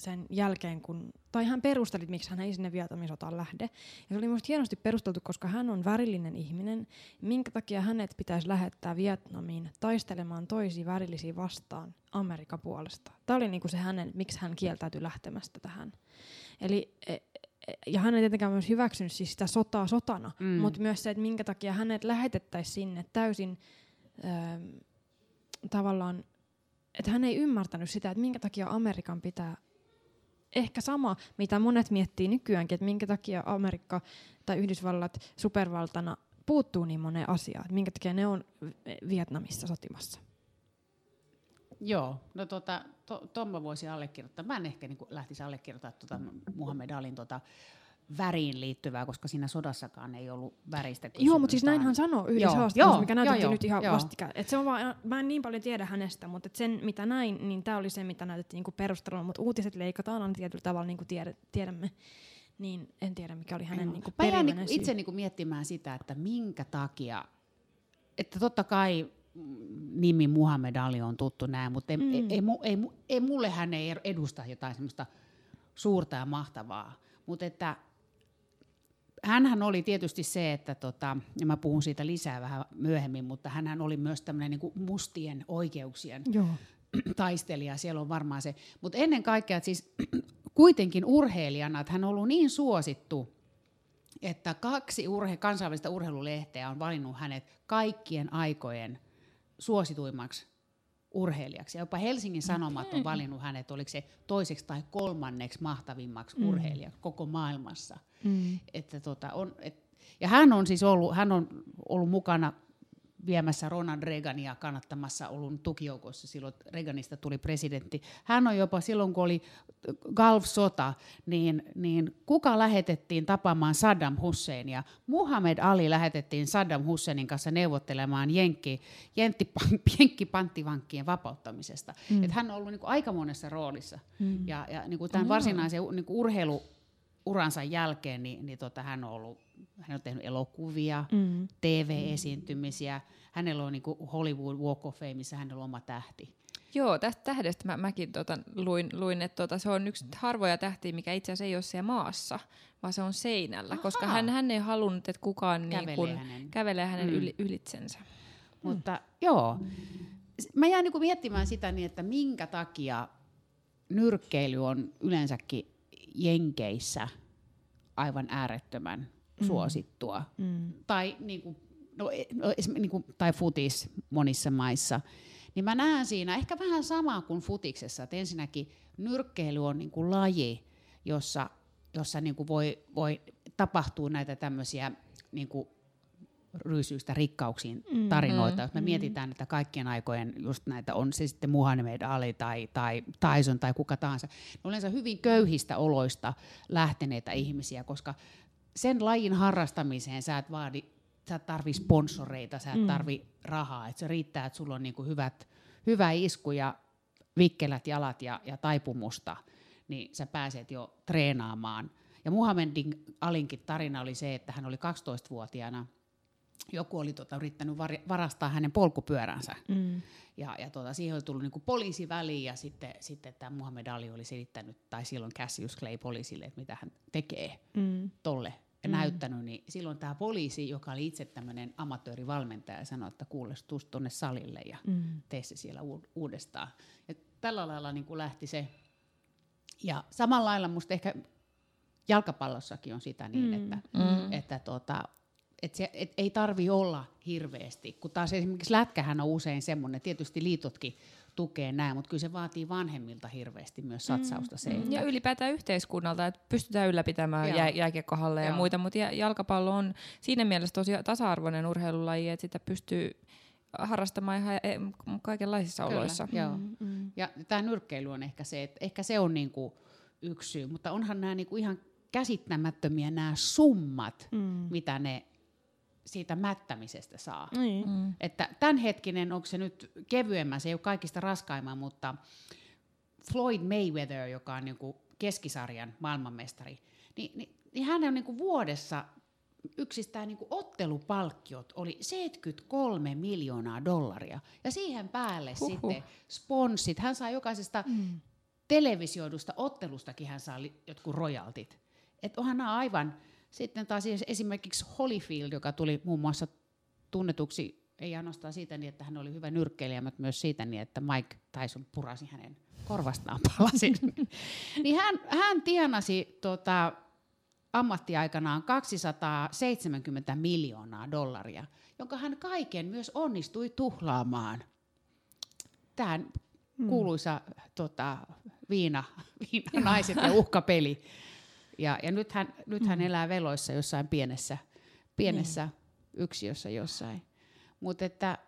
sen jälkeen, kun, tai hän perusteli, miksi hän ei sinne Vietnamin sotaan lähde. Ja se oli minusta hienosti perusteltu, koska hän on värillinen ihminen, minkä takia hänet pitäisi lähettää Vietnamiin taistelemaan toisia värillisiä vastaan Amerikan puolesta. Tämä oli niinku se hänen, miksi hän kieltäytyi lähtemästä tähän. Eli e, e, ja hän ei tietenkään myös hyväksynyt siis sitä sotaa sotana, mm. mutta myös se, että minkä takia hänet lähetettäisiin sinne täysin ö, tavallaan, että hän ei ymmärtänyt sitä, että minkä takia Amerikan pitää ehkä sama, mitä monet miettii nykyäänkin, että minkä takia Amerikka tai Yhdysvallat supervaltana puuttuu niin moneen asiaan, että minkä takia ne on Vietnamissa sotimassa. Joo, no tota, to, ton mä voisin allekirjoittaa. Mä en ehkä niin lähtisi allekirjoittaa tuota Muhammed Alin tota, väriin liittyvää, koska siinä sodassakaan ei ollut väristä. Joo, mutta siis näin hän sanoo yhdessä haastattelussa, mikä näytettiin joo, nyt ihan joo. vastikään. Et se on vaan, mä en niin paljon tiedä hänestä, mutta et sen mitä näin, niin tämä oli se, mitä näytettiin niinku perusteluna, mutta uutiset leikataan aina tietyllä tavalla, niin kuin tiedä, tiedämme. Niin en tiedä, mikä oli hänen niinku Mä jäin niinku itse niinku miettimään sitä, että minkä takia, että totta kai nimi Muhammed Ali on tuttu näin, mutta ei, mm. ei, ei, ei, ei, mulle hän ei edusta jotain semmoista suurta ja mahtavaa. Mutta että hänhän oli tietysti se, että tota, ja mä puhun siitä lisää vähän myöhemmin, mutta hän oli myös tämmöinen niin mustien oikeuksien Joo. taistelija, siellä on varmaan se. Mutta ennen kaikkea, että siis kuitenkin urheilijana, että hän on ollut niin suosittu, että kaksi urhe, kansainvälistä urheilulehteä on valinnut hänet kaikkien aikojen suosituimmaksi urheilijaksi. Ja jopa Helsingin Sanomat on valinnut hänet, oliko se toiseksi tai kolmanneksi mahtavimmaksi mm. urheilijaksi koko maailmassa. Mm. Että tota, on, et, ja hän on siis ollut, hän on ollut mukana viemässä Ronald Reagania kannattamassa ollut tukijoukossa silloin, Reaganista tuli presidentti. Hän on jopa silloin, kun oli Gulf-sota, niin, niin kuka lähetettiin tapaamaan Saddam Husseinia? Muhammad Ali lähetettiin Saddam Husseinin kanssa neuvottelemaan Jenkki, Jenkki panttivankkien vapauttamisesta. Mm. Et hän on ollut niin kuin aika monessa roolissa. Mm. Ja, ja niin kuin tämän varsinaisen niin kuin urheiluuransa jälkeen, niin, niin tota, hän on ollut hän on tehnyt elokuvia, mm. TV-esiintymisiä. Hänellä on niin Hollywood Walk of Fame, missä hänellä on oma tähti. Joo, tästä tähdestä mä, mäkin tota, luin, luin, että tota, se on yksi harvoja tähtiä, mikä itse asiassa ei ole siellä maassa, vaan se on seinällä, Aha. koska hän, hän ei halunnut, että kukaan kävelee niin kun, hänen, kävelee hänen mm. yli, ylitsensä. Mutta mm. joo, mä jään niin miettimään sitä niin, että minkä takia nyrkkeily on yleensäkin Jenkeissä aivan äärettömän mm. suosittua. Mm. Tai, niin kuin, no, e, no, niin kuin, tai futis monissa maissa. Niin mä näen siinä ehkä vähän samaa kuin futiksessa, että ensinnäkin nyrkkeily on niin kuin laji, jossa, jossa niin kuin voi, voi tapahtua näitä tämmöisiä niin kuin ryysyistä rikkauksiin tarinoita. Mm, Jos me mm. mietitään, että kaikkien aikojen just näitä on se sitten Muhammed Ali tai, tai Tyson tai kuka tahansa, ne on yleensä hyvin köyhistä oloista lähteneitä ihmisiä, koska sen lajin harrastamiseen sä et vaadi, sä et tarvi sponsoreita, sä et tarvi rahaa, että se riittää, että sulla on niinku hyvät, hyvä isku ja vikkelät jalat ja, ja taipumusta, niin sä pääset jo treenaamaan. Ja Muhammedin Alinkin tarina oli se, että hän oli 12-vuotiaana – joku oli tota, yrittänyt var, varastaa hänen polkupyöränsä. Mm. Ja, ja tota, siihen oli tullut niinku poliisi väliin ja sitten, sitten tämä Muhammed Ali oli selittänyt, tai silloin Cassius Clay poliisille, että mitä hän tekee mm. tolle ja mm. näyttänyt, niin silloin tämä poliisi, joka oli itse tämmöinen amatöörivalmentaja, sanoi, että kuule, tuu tuonne salille ja mm. tee se siellä uudestaan. Ja tällä lailla niin kuin lähti se. Ja samalla lailla musta ehkä jalkapallossakin on sitä niin, mm. että, mm. että tota, et se, et ei tarvi olla hirveästi, kun taas esimerkiksi lätkähän on usein semmoinen, tietysti liitotkin tukee näin, mutta kyllä se vaatii vanhemmilta hirveästi myös satsausta se. Mm. Ja ylipäätään yhteiskunnalta, että pystytään ylläpitämään jä, jääkiekkohalleja ja muita, mutta jalkapallo on siinä mielessä tosi tasa-arvoinen urheilulaji, että sitä pystyy harrastamaan ihan e, kaikenlaisissa Kyllä, oloissa. Joo. Mm, mm. Ja tämä nyrkkeily on ehkä se, että ehkä se on niinku yksi syy, mutta onhan nämä niinku ihan käsittämättömiä nämä summat, mm. mitä ne siitä mättämisestä saa. Niin. Mm. Että tämänhetkinen, onko se nyt kevyemmän, se ei ole kaikista raskaimman, mutta Floyd Mayweather, joka on niinku keskisarjan maailmanmestari, niin, niin, niin hän on niinku vuodessa yksistään niinku ottelupalkkiot oli 73 miljoonaa dollaria. Ja siihen päälle Huhhuh. sitten sponssit. Hän saa jokaisesta mm. televisioidusta ottelustakin hän saa jotkut royaltit. Että onhan nämä aivan sitten taas esimerkiksi Holyfield, joka tuli muun muassa tunnetuksi ei ainoastaan siitä niin, että hän oli hyvä nyrkkeilijä, mutta myös siitä niin, että Mike Tyson purasi hänen korvastaan palasin. niin hän, hän tienasi tota, ammattiaikanaan 270 miljoonaa dollaria, jonka hän kaiken myös onnistui tuhlaamaan. Tähän hmm. kuuluisa tota, viina, viina naiset ja uhkapeli. Ja, ja nyt, hän, nyt hän mm. elää veloissa jossain pienessä, pienessä niin. yksiössä jossain. Mutta että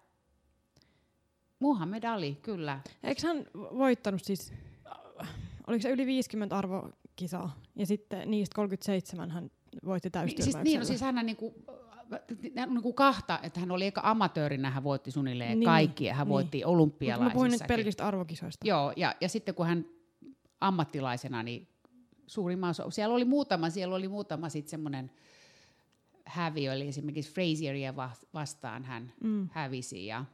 Muhammed Ali, kyllä. Eikö hän voittanut siis, oliko se yli 50 arvokisaa, ja sitten niistä 37 hän voitti täystyrmäyksellä? Niin, siis, niin, no, siis hän niinku, niinku kahta, että hän oli eikä amatöörinä, hän voitti suunnilleen niin, kaikki, ja hän niin. voitti olympialaisissakin. Mutta mä puhuin nyt pelkistä arvokisoista. Joo, ja, ja sitten kun hän ammattilaisena, niin suurimman osa. Siellä oli muutama, siellä oli muutama sitten semmoinen häviö, eli esimerkiksi Frazieria vastaan hän mm. hävisi. Ja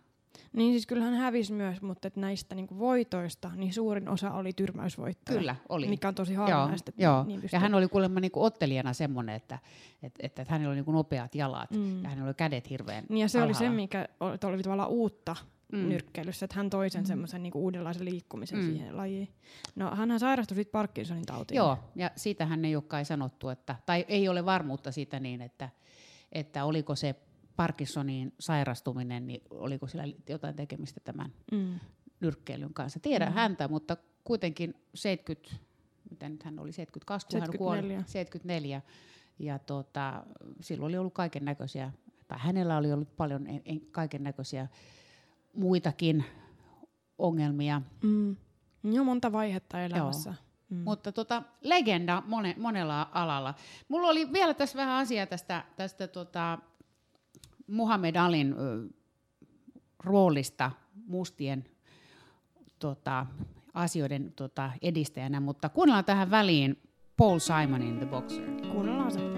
niin siis kyllähän hävisi myös, mutta että näistä niinku voitoista niin suurin osa oli tyrmäysvoittoja. Kyllä, oli. Mikä on tosi harvinaista. Joo, joo. Niin ja hän oli kuulemma niinku ottelijana semmoinen, että, että, että, että hänellä oli niinku nopeat jalat mm. ja hänellä oli kädet hirveän Niin ja se alhaalla. oli se, mikä oli tavallaan uutta mm. nyrkkeilyssä, että hän toi sen mm. semmoisen niinku uudenlaisen liikkumisen mm. siihen lajiin. No hänhän sairastui sitten Parkinsonin tautiin. Joo, ja siitähän ei olekaan sanottu, että, tai ei ole varmuutta siitä niin, että, että oliko se Parkinsonin sairastuminen, niin oliko sillä jotain tekemistä tämän mm. nyrkkeilyn kanssa. Tiedän mm. häntä, mutta kuitenkin 70, miten hän oli 72, kun 74. hän kuoli, 74. Ja tota, silloin oli ollut kaiken näköisiä, tai hänellä oli ollut paljon kaiken näköisiä muitakin ongelmia. Mm. Joo, monta vaihetta elämässä. Joo. Mm. Mutta tota, legenda mone, monella alalla. Mulla oli vielä tässä vähän asiaa tästä, tästä tota Muhammed Alin ö, roolista mustien tota, asioiden tota, edistäjänä, mutta kuunnellaan tähän väliin Paul Simonin The Boxer. Kuunnellaan se.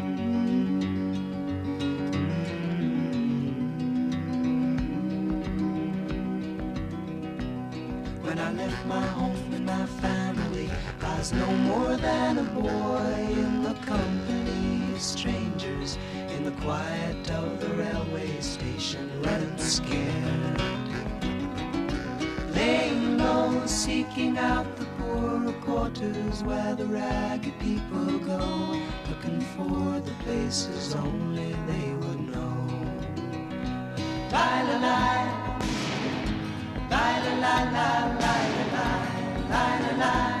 Than a boy in the company of strangers in the quiet of the railway station, running scared. Laying low, seeking out the poorer quarters where the ragged people go, looking for the places only they would know. La la la, la la la la la la la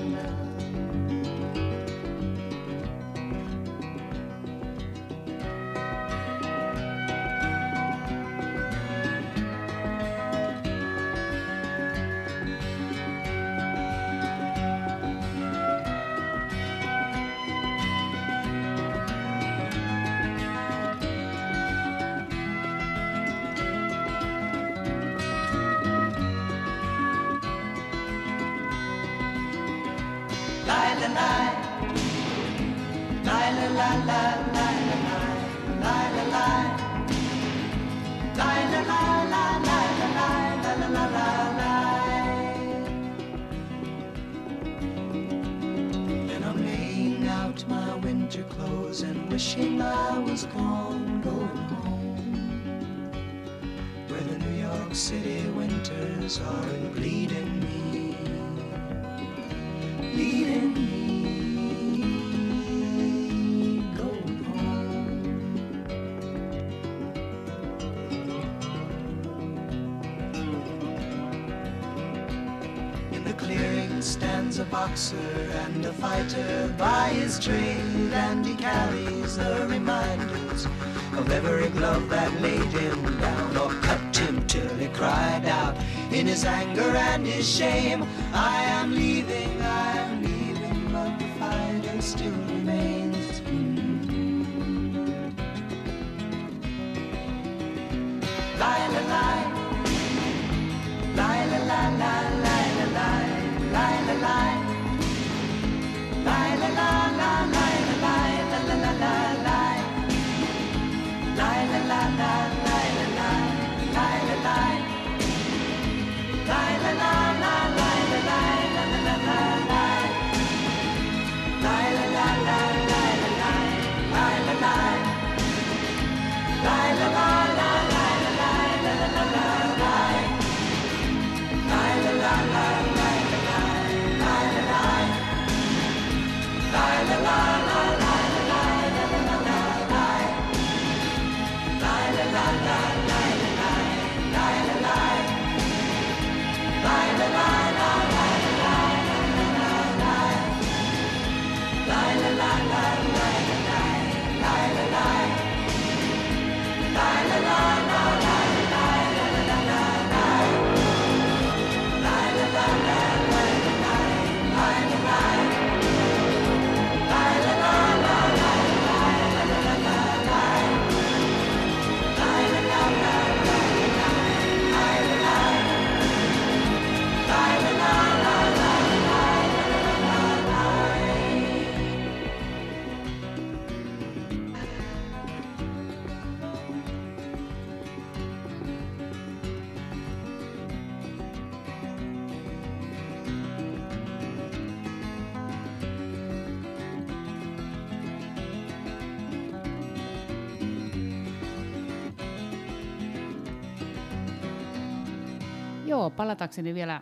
Palatakseni vielä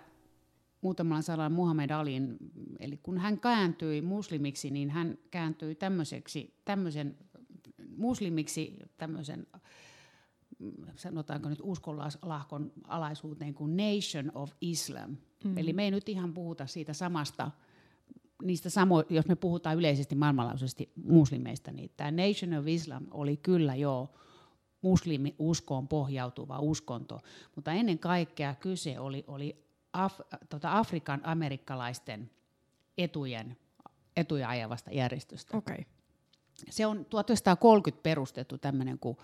muutamalla sanalla Muhammed Aliin. Eli kun hän kääntyi muslimiksi, niin hän kääntyi tämmöiseksi, tämmöisen muslimiksi tämmöisen mm, sanotaanko nyt uskonlahkon alaisuuteen kuin Nation of Islam. Mm. Eli me ei nyt ihan puhuta siitä samasta, niistä samo, jos me puhutaan yleisesti maailmanlaajuisesti muslimeista, niin tämä Nation of Islam oli kyllä jo muslimiuskoon pohjautuva uskonto, mutta ennen kaikkea kyse oli, oli Af, tota Afrikan amerikkalaisten etujen, etuja ajavasta järjestöstä. Okay. Se on 1930 perustettu tämmöinen kuin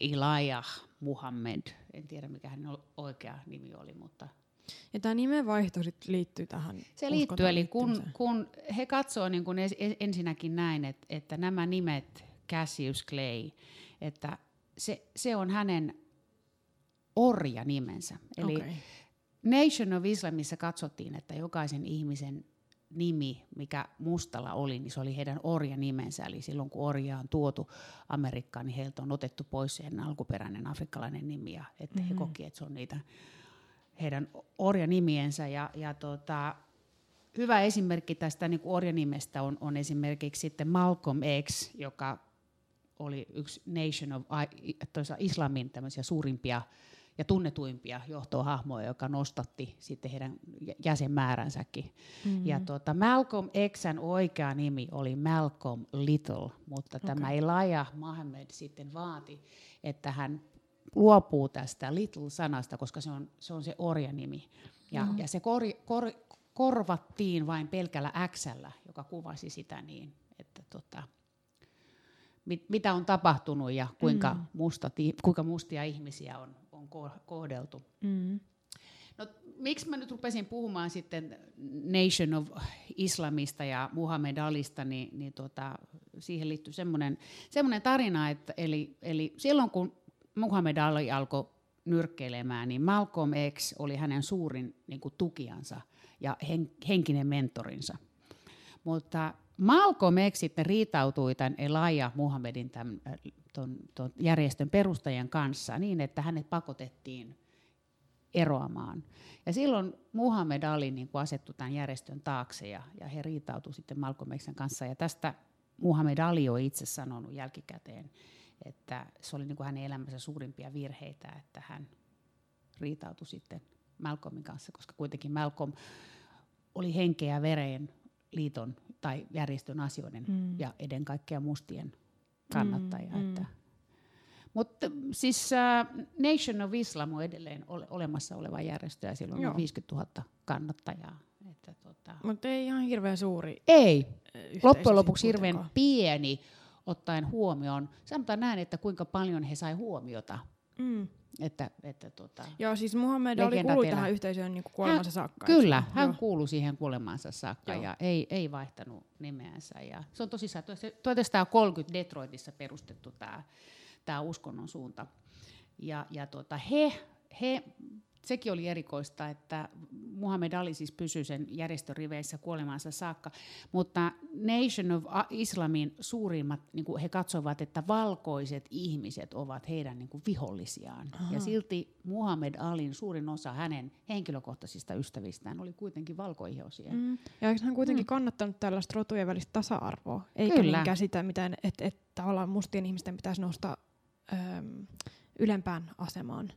Elijah Muhammed. En tiedä mikä hänen oikea nimi oli, mutta Ja tämä nimenvaihto sit liittyy tähän se liittyy, eli kun, kun he katsoo niin kun ensinnäkin näin, että, että nämä nimet, Cassius Clay, että se, se on hänen orja nimensä. Eli Okei. Nation of Islamissa katsottiin, että jokaisen ihmisen nimi, mikä mustalla oli, niin se oli heidän orja nimensä. Eli silloin kun orja on tuotu Amerikkaan, niin heiltä on otettu pois sen alkuperäinen afrikkalainen nimi. Ja että mm-hmm. he koki, että se on niitä heidän orjanimiensä. Ja, ja tota, hyvä esimerkki tästä niin orjanimestä on, on esimerkiksi sitten Malcolm X, joka oli yksi Nation of islamin suurimpia ja tunnetuimpia johtohahmoja, joka nostatti sitten heidän jä- jäsenmääränsäkin. Mm-hmm. Ja tota, Malcolm Xn oikea nimi oli Malcolm Little, mutta okay. tämä Elijah Muhammad sitten vaati, että hän luopuu tästä Little-sanasta, koska se on se, on se orjanimi. Ja, mm-hmm. ja se kor, kor, korvattiin vain pelkällä Xllä, joka kuvasi sitä niin, että tota, mit, mitä on tapahtunut ja kuinka, mm. mustat, i- kuinka mustia ihmisiä on, on ko- kohdeltu. Mm. No, miksi mä nyt rupesin puhumaan sitten Nation of Islamista ja Muhammad Alista, niin, niin tota, siihen liittyy semmoinen, semmoinen tarina, että eli, eli silloin kun Muhammad Ali alkoi nyrkkeilemään, niin Malcolm X oli hänen suurin niin kuin, tukijansa ja hen, henkinen mentorinsa. Mutta Malcolm X sitten riitautui tämän Elijah Muhammedin tämän, äh, ton, ton järjestön perustajien kanssa niin, että hänet pakotettiin eroamaan. Ja silloin Muhammed Ali niin kuin asettui tämän järjestön taakse ja, ja he riitautuivat sitten Malcolm Xn kanssa. Ja tästä Muhammed Ali on itse sanonut jälkikäteen, että se oli niin kuin hänen elämänsä suurimpia virheitä, että hän riitautui sitten Malcolmin kanssa, koska kuitenkin Malcolm oli henkeä vereen liiton tai järjestön asioiden mm. ja ennen kaikkea mustien kannattaja. Mm, että. Mutta siis äh, Nation of Islam on edelleen ole, olemassa oleva järjestö ja sillä on Joo. noin 50 000 kannattajaa. Että, tota, Mutta ei ihan hirveän suuri ei, ö, yhteisö loppujen lopuksi hirveän pieni ottaen huomioon. Sanotaan näin, että kuinka paljon he sai huomiota. Mm. Että, että tota, Joo, siis Muhammed oli elää. tähän yhteisöön niin kuolemansa saakka. Kyllä, eikö? hän Joo. kuului siihen kuolemaansa saakka Joo. ja ei, ei vaihtanut nimeänsä. Ja se on tosissaan 1930 Detroitissa perustettu tämä tää uskonnon suunta. Ja, ja tota, he, he, sekin oli erikoista, että Muhammed Ali siis pysyi sen järjestön riveissä kuolemaansa saakka, mutta Nation of Islamin suurimmat, niin kuin he katsovat, että valkoiset ihmiset ovat heidän niin kuin vihollisiaan. Aha. Ja silti Muhammed Alin suurin osa hänen henkilökohtaisista ystävistään oli kuitenkin valkoihoisia. Mm. Ja eikö hän kuitenkin mm. kannattanut tällaista rotujen välistä tasa-arvoa? Eikä Kyllä. niinkään sitä, miten, että et, tavallaan mustien ihmisten pitäisi nousta äm, ylempään asemaan.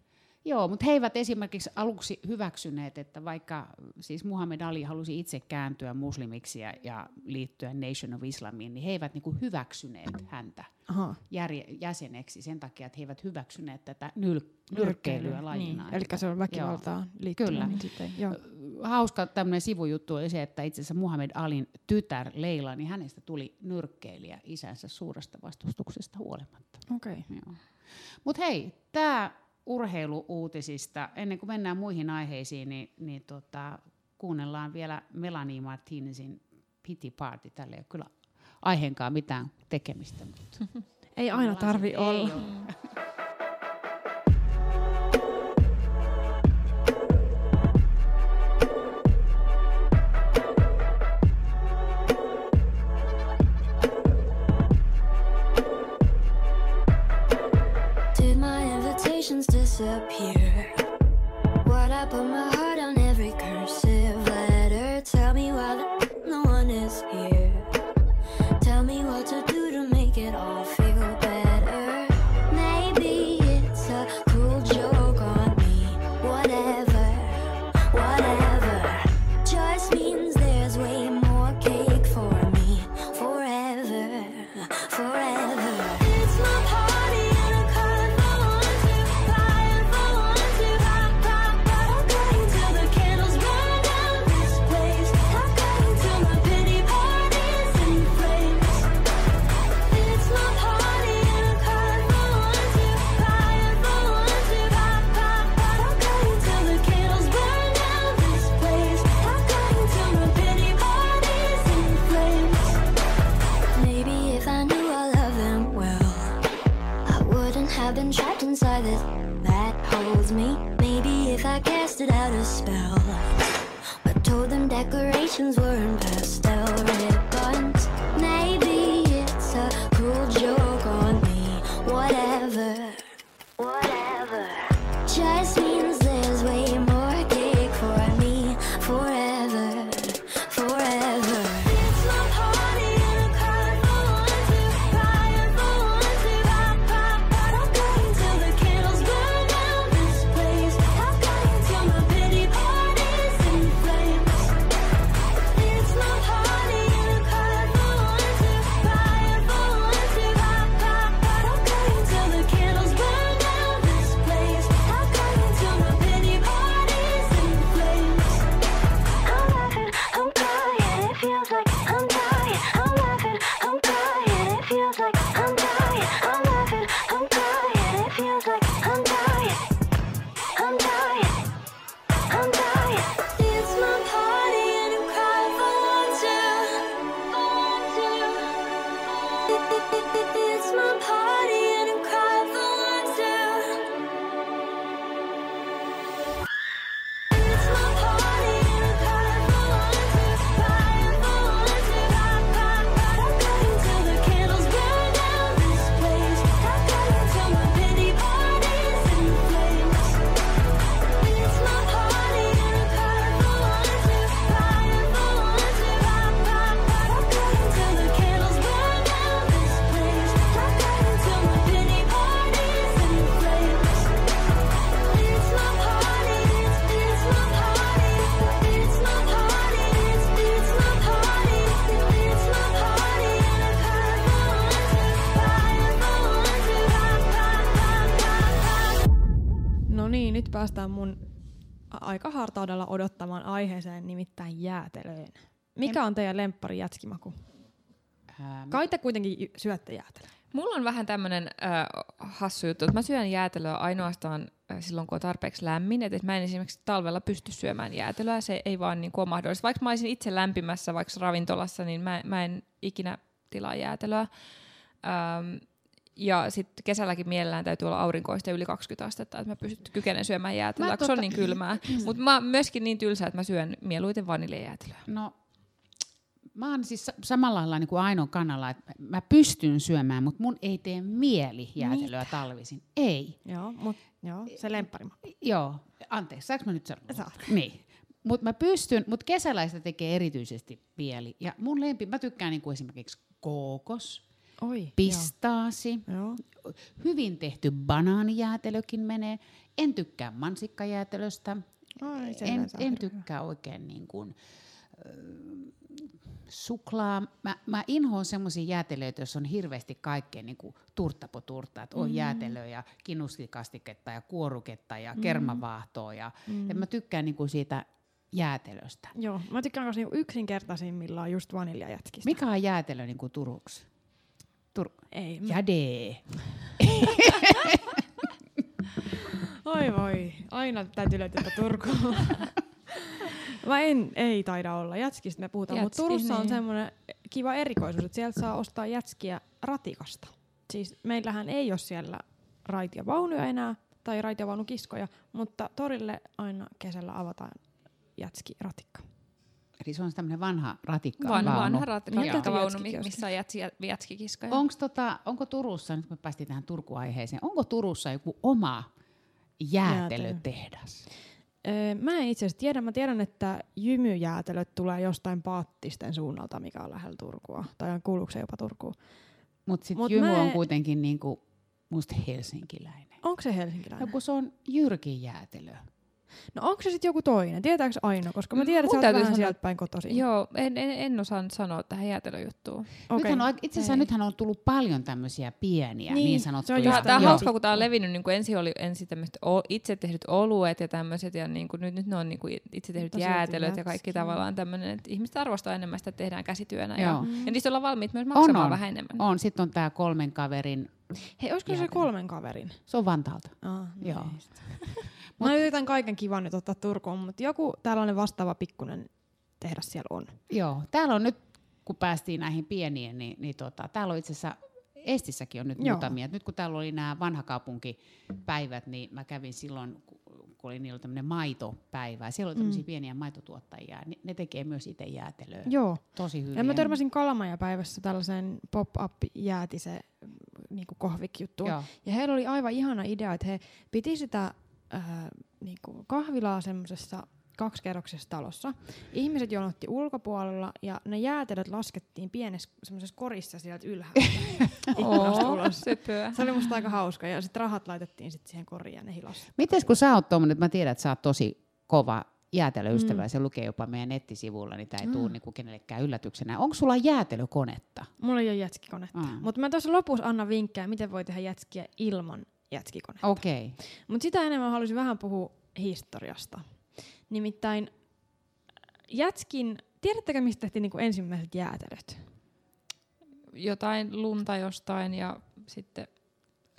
Joo, mutta he eivät esimerkiksi aluksi hyväksyneet, että vaikka siis Muhammed Ali halusi itse kääntyä muslimiksi ja, ja liittyä Nation of Islamiin, niin he eivät niinku hyväksyneet häntä Aha. järje, jäseneksi sen takia, että he eivät hyväksyneet tätä nyl, nyrkkeilyä lajina. Niin. Eli se on väkivaltaa liittyvä. Kyllä. Niin sitten, joo. Hauska tämmöinen sivujuttu oli se, että itse asiassa Muhammed Alin tytär Leila, niin hänestä tuli nyrkkeilijä isänsä suuresta vastustuksesta huolimatta. Okei. Joo. Mutta hei, tämä urheiluuutisista, ennen kuin mennään muihin aiheisiin, niin, niin tota, kuunnellaan vielä Melanie Martinezin Pity Party. Tällä ei ole kyllä aiheenkaan mitään tekemistä. Mutta Ei aina tarvi ei olla. ole. Disappear? Mikä on teidän lemppari jätskimaku? Ää, Kai te kuitenkin syötte jäätelöä. Mulla on vähän tämmönen äh, hassu juttu, että mä syön jäätelöä ainoastaan äh, silloin, kun on tarpeeksi lämmin. Et, et mä en esimerkiksi talvella pysty syömään jäätelöä, se ei vaan niin ole mahdollista. Vaikka mä olisin itse lämpimässä vaikka ravintolassa, niin mä, mä en ikinä tilaa jäätelöä. Ähm, ja sitten kesälläkin mielellään täytyy olla aurinkoista yli 20 astetta, että mä pystyn kykenen syömään jäätelöä, Mä kun se on tota- niin kylmää. Mutta mä myöskin niin tylsä, että mä syön mieluiten vaniljejäätelöä. No, mä oon siis sa- samalla lailla niin kuin Ainon kannalla, että mä pystyn syömään, mutta mun ei tee mieli jäätelöä talvisin. Ei. Joo, mut, joo se lempparimaku. Joo, anteeksi, saanko mä nyt sanoa? Saat. Niin. Mutta mä pystyn, mutta kesäläistä tekee erityisesti mieli. Ja mun lempi, mä tykkään niinku esimerkiksi kookos, Oi, pistaasi, Joo. hyvin tehty banaanijäätelökin menee. En tykkää mansikkajäätelöstä. Ai, sen en, en tykkää oikein niin kuin, suklaa. Mä, mä inhoon semmoisia jäätelöitä, jos on hirveästi kaikkea niin kuin turttapo turtta, että on jäätelöä ja kinuskikastiketta ja kuoruketta ja kermavaahtoa. Ja, mm. et mä tykkään niin kuin siitä jäätelöstä. Joo, mä tykkään myös niinku yksinkertaisimmillaan just vaniljajätkistä. Mikä on jäätelö niin kuin Turuksi? Tur- Ei, mä, Jäde. oi voi, aina täytyy löytää Turkuun. mä en, ei taida olla. Jätskistä me puhutaan, mutta Turussa on niin. semmoinen kiva erikoisuus, että sieltä saa ostaa jätskiä ratikasta. Siis meillähän ei ole siellä raitiovaunuja enää, tai raitiovaunukiskoja, mutta torille aina kesällä avataan jätski ratikka. Eli se on tämmöinen vanha ratikka. Van, vaunu. vanha rat, Joo. ratkavaunu, Jätskikioski. missä on jätski, jätskikiskoja. Onks tota, onko Turussa, nyt me päästiin tähän Turku-aiheeseen, onko Turussa joku oma jäätelötehdas? Öö, mä en itse asiassa tiedä. Mä tiedän, että jymyjäätelöt tulee jostain Paattisten suunnalta, mikä on lähellä Turkua. Tai on kuuluuko se jopa Turkuun. Mutta sitten Mut Jymy mä on en- kuitenkin niinku, musta helsinkiläinen. Onko se helsinkiläinen? No kun se on Jyrkin jäätelö. No onko se sitten joku toinen? Tietääkö Aino? Koska mä tiedän, että sä oot vähän sanoa- sieltä päin kotoisin. Joo, en, en, en osaa nyt sanoa tähän jäätelöjuttuun. Okei. Nythän on, itse asiassa Ei. nythän on tullut paljon tämmöisiä pieniä niin, Niin, se on sanottuja. Tämä, on hauska, kun tämä on levinnyt, niin kuin ensin oli ensin tämmöiset itse tehdyt oluet ja tämmöiset, ja niin kuin nyt, nyt ne on niin kuin itse tehdyt silti jäätelöt ja kaikki tavallaan tämmöinen, että ihmiset arvostaa enemmän sitä, että tehdään käsityönä. Joo. Ja, ja niistä ollaan valmiit myös on, maksamaan on. vähän enemmän. On, sitten on tämä kolmen kaverin, Hei, olisiko se kolmen kaverin? se on Vantaalta. Ah, Joo. Mä yritän kaiken kivan nyt ottaa Turkuun, mutta joku tällainen vastaava pikkunen tehdas siellä on. Joo, täällä on nyt, kun päästiin näihin pieniin, niin, niin tota, täällä on itse asiassa Estissäkin on nyt Joo. muutamia. Et Nyt kun täällä oli nämä vanhakaupunkipäivät, niin mä kävin silloin, ku- kun oli, niillä tämmöinen maitopäivä, siellä oli tämmöisiä Mm. pieniä maitotuottajia, ne, ne tekee myös itse jäätelöä. Joo. Tosi hyviä. Ja mä törmäsin Kalamaja-päivässä tällaiseen pop-up jäätise niinku kohvik-juttuun. Joo. Ja heillä oli aivan ihana idea, että he piti sitä äh, niinku kahvilaa semmoisessa kaksikerroksessa talossa. Ihmiset jonotti ulkopuolella ja ne jäätelöt laskettiin pienessä semmoisessa korissa sieltä ylhäältä ikkunasta Oo, ulos. söpöä. Se oli musta aika hauska ja sitten rahat laitettiin sitten siihen koriin ja ne hilas. Mites kun sä oot tommonen, että mä tiedän, että sä oot tosi kova jäätelöystävä, Mm. ja se lukee jopa meidän nettisivuilla, niin tämä ei Mm. tule niinku kenellekään yllätyksenä. Onko sulla jäätelökonetta? Mulla ei ole jätskikonetta. Mm. Mutta mä tuossa lopussa annan vinkkejä, miten voi tehdä jätskiä ilman jätskikonetta. Okei. Okay. Mutta sitä enemmän haluaisin vähän puhua historiasta. Nimittäin jätskin, tiedättekö mistä tehtiin niinku ensimmäiset jäätelöt? Jotain lunta jostain ja sitten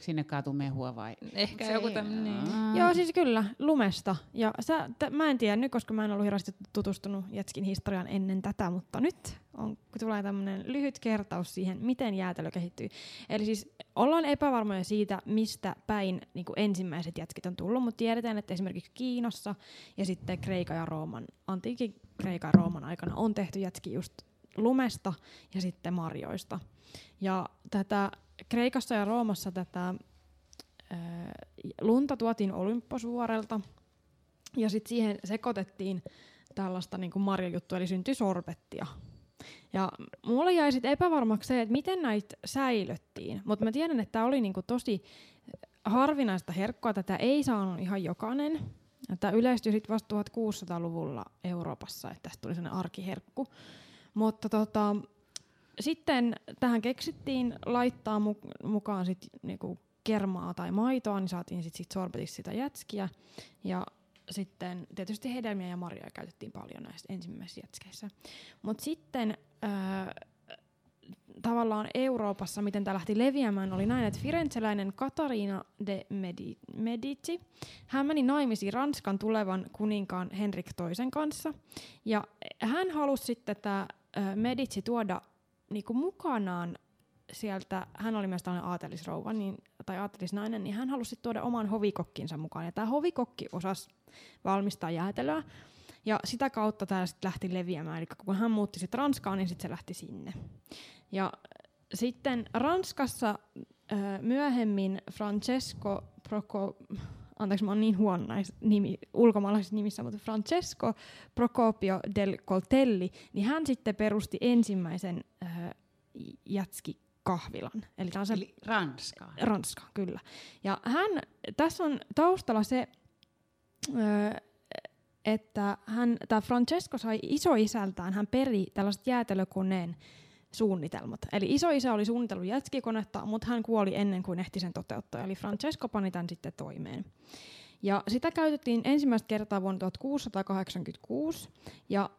Sinne kaatuu mehua vai? ehkä Se- joku tämmöinen. Niin. Joo, siis kyllä, lumesta. Ja sä, t- mä en tiedä nyt, koska mä en ollut hirveästi tutustunut Jätskin historiaan ennen tätä, mutta nyt on, kun tulee tämmöinen lyhyt kertaus siihen, miten jäätelö kehittyy. Eli siis ollaan epävarmoja siitä, mistä päin niin ensimmäiset jätskit on tullut, mutta tiedetään, että esimerkiksi Kiinassa ja sitten Kreikan ja Rooman, antiikin Kreikan ja Rooman aikana on tehty jätski just lumesta ja sitten marjoista. Ja tätä Kreikassa ja Roomassa tätä ää, lunta tuotiin Olymposuorelta ja sitten siihen sekoitettiin tällaista niinku marjajuttua, eli syntyi sorbettia. Ja mulle jäi sitten epävarmaksi se, että miten näitä säilöttiin, mutta mä tiedän, että tämä oli niinku tosi harvinaista herkkua, tätä ei saanut ihan jokainen. Tämä yleistyi sitten vasta 1600-luvulla Euroopassa, että tästä tuli sellainen arkiherkku. Mutta tota, sitten tähän keksittiin laittaa mu- mukaan sit niinku kermaa tai maitoa, niin saatiin sit, sit sorbetista sitä jätskiä. Ja sitten tietysti hedelmiä ja marjoja käytettiin paljon näissä ensimmäisissä jätskeissä. Mutta sitten ää, tavallaan Euroopassa, miten tämä lähti leviämään, oli näin, että firenzeläinen Katariina de Medi- Medici, hän meni naimisiin Ranskan tulevan kuninkaan Henrik toisen kanssa. Ja hän halusi sitten tämä Medici tuoda niinku mukanaan sieltä, hän oli myös tällainen aatelisrouva niin, tai aatelisnainen, niin hän halusi tuoda oman hovikokkinsa mukaan. Ja tämä hovikokki osasi valmistaa jäätelöä. Ja sitä kautta tämä sitten lähti leviämään. Eli kun hän muutti sitten Ranskaan, niin sitten se lähti sinne. Ja sitten Ranskassa myöhemmin Francesco Proco, anteeksi mä oon niin huono näissä nimi, ulkomaalaisissa nimissä, mutta Francesco Procopio del Coltelli, niin hän sitten perusti ensimmäisen äh, jätskikahvilan. Eli tällaisen Eli Ranskaa. Ranska, kyllä. Ja hän, tässä on taustalla se, öö, että hän, tämä Francesco sai isoisältään, hän peri tällaiset jäätelökoneen suunnitelmat. Eli isoisä oli suunnitellut jätskikonetta, mutta hän kuoli ennen kuin ehti sen toteuttaa. Eli Francesco pani tämän sitten toimeen. Ja sitä käytettiin ensimmäistä kertaa vuonna 1686, ja,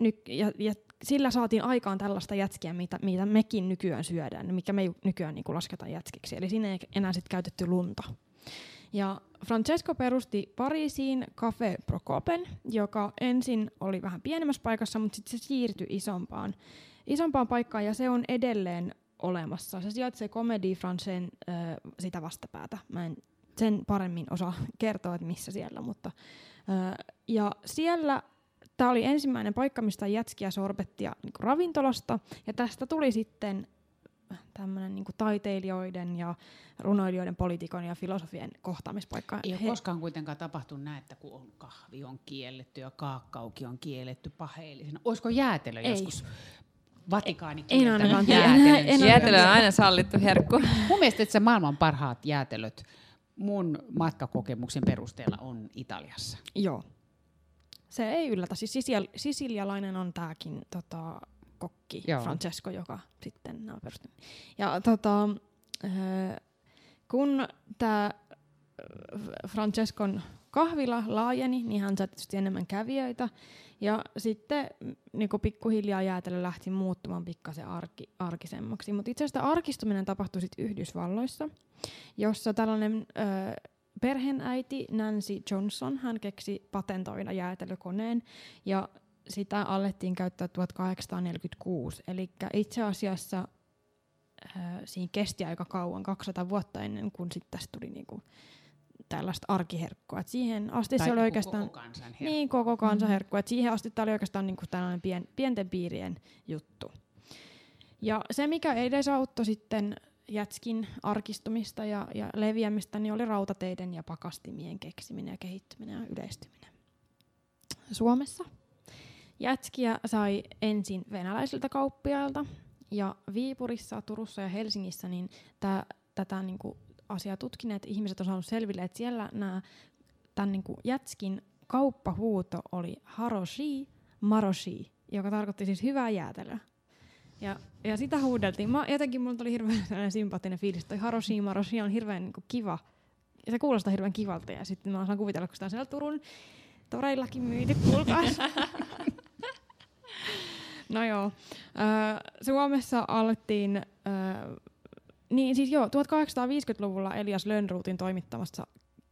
ny- ja, ja sillä saatiin aikaan tällaista jätskiä, mitä, mitä mekin nykyään syödään, mikä me nykyään niin lasketaan jätskiksi. Eli siinä ei enää sit käytetty lunta. Ja Francesco perusti Pariisiin Café Procopen, joka ensin oli vähän pienemmässä paikassa, mutta sitten se siirtyi isompaan, isompaan paikkaan ja se on edelleen olemassa. Se sijaitsee Comedy Francen äh, sitä vastapäätä. Mä en sen paremmin osaa kertoa, että missä siellä, mutta äh, ja siellä tämä oli ensimmäinen paikka, mistä jätskiä sorbettia niin ravintolasta, ja tästä tuli sitten tämmöinen niin taiteilijoiden ja runoilijoiden, poliitikon ja filosofien kohtaamispaikka. Ei ole He- koskaan kuitenkaan tapahtunut näin, että kun on kahvi on kielletty ja kaakkaukin on kielletty paheellisena. Olisiko jäätelö Ei. joskus Vatikaani En kieltänyt ainakaan tiedä. jäätelön? En ainakaan Jäätelö on aina sallittu herkku. Mun mielestä että se maailman parhaat jäätelöt mun matkakokemuksen perusteella on Italiassa. Joo. Se ei yllätä. Siis sisial- sisilialainen on tämäkin tota, kokki Joo. Francesco, joka sitten nämä perusti. Ja tota, äh, kun tämä Francescon kahvila laajeni, niin hän sai tietysti enemmän kävijöitä. Ja sitten niin pikkuhiljaa jäätelö lähti muuttumaan pikkasen arki, arkisemmaksi. Mutta itse asiassa arkistuminen tapahtui sitten Yhdysvalloissa, jossa tällainen ö, perheenäiti Nancy Johnson, hän keksi patentoida jäätelökoneen ja sitä alettiin käyttää 1846. Eli itse asiassa ö, siinä kesti aika kauan, 200 vuotta ennen kuin sitten tästä tuli niinku tällaista arkiherkkua. Et siihen asti Tai se oli oikeastaan... Koko herkku. Niin, koko kansan herkku. Et siihen asti tämä oli oikeastaan niinku tällainen pien, pienten piirien juttu. Ja se, mikä edesauttoi sitten jätskin arkistumista ja, ja leviämistä, niin oli rautateiden ja pakastimien keksiminen ja kehittyminen ja yleistyminen. Suomessa jätskiä sai ensin venäläisiltä kauppiailta ja Viipurissa, Turussa ja Helsingissä niin tää, tätä niinku asiaa tutkineet ihmiset on saanut selville, että siellä nämä tämän niinku jätskin kauppahuuto oli haroshi maroshi, joka tarkoitti siis hyvää jäätelöä. Ja, ja sitä huudeltiin. Mä, jotenkin mulla tuli hirveän sympaattinen fiilis, että haroshi maroshi on hirveän niinku kiva. Ja se kuulostaa hirveän kivalta ja sitten mä osaan kuvitella, kun sitä on siellä Turun toreillakin myyty, kuulkaa. no joo. Suomessa alettiin, niin siis joo, 1850-luvulla Elias Lönnruutin toimittamassa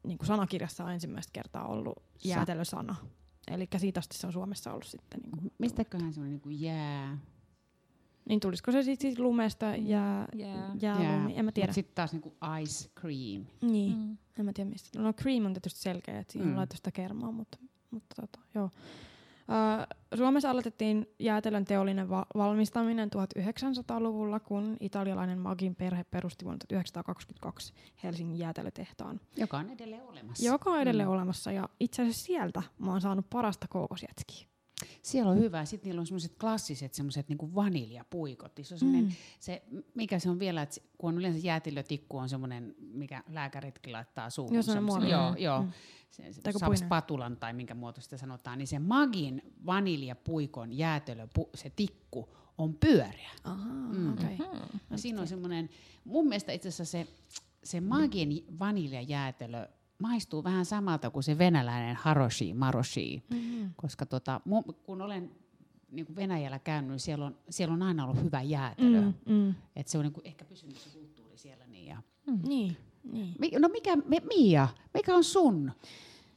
niin kuin sanakirjassa on ensimmäistä kertaa ollut Sa- jäätelösana. Eli siitä asti se on Suomessa ollut sitten. Niin, kuin, Mistäköhän semmoinen niin jää? niin tulisiko se sitten sit lumesta ja Jää. jäälumi? En mä tiedä. Sitten taas niinku ice cream. Niin, Mm. en mä tiedä mistä. No cream on tietysti selkeä, että siihen Mm. on laitettu sitä kermaa, mutta, mutta tota, joo. Suomessa aloitettiin jäätelön teollinen va- valmistaminen 1900-luvulla, kun italialainen Magin perhe perusti vuonna 1922 Helsingin jäätelötehtaan, Joka on edelleen olemassa. joka on edelleen Mm. olemassa. Ja itse asiassa sieltä mä oon saanut parasta kookosjätskiä. Siellä on hyvä. Sitten niillä on semmoiset klassiset semmoiset niinku vaniljapuikot. Se on semmoinen, Mm. se, mikä se on vielä, että se- kun on yleensä jäätilötikku on semmoinen, mikä lääkäritkin laittaa suuhun. Joo, semmoinen semmoisen- muovinen. Joo, joo. Mm. Se, se puinen. spatulan tai minkä muoto sitä sanotaan, niin se Magin vaniljapuikon jäätelö, se tikku on pyöreä. Aha, Mm. okei. Ja siinä on semmoinen, mun mielestä itse asiassa se, se Magin vaniljajäätelö maistuu vähän samalta kuin se venäläinen haroshi, maroshi. Mm-hmm. Koska tota, kun olen niin kuin Venäjällä käynyt, niin siellä on, siellä on aina ollut hyvä jäätelö. Mm. Mm, mm. Et se on niin kuin ehkä pysynyt se kulttuuri siellä. Niin ja. Niin, niin. Mi- No mikä, mi- Mia, mikä on sun?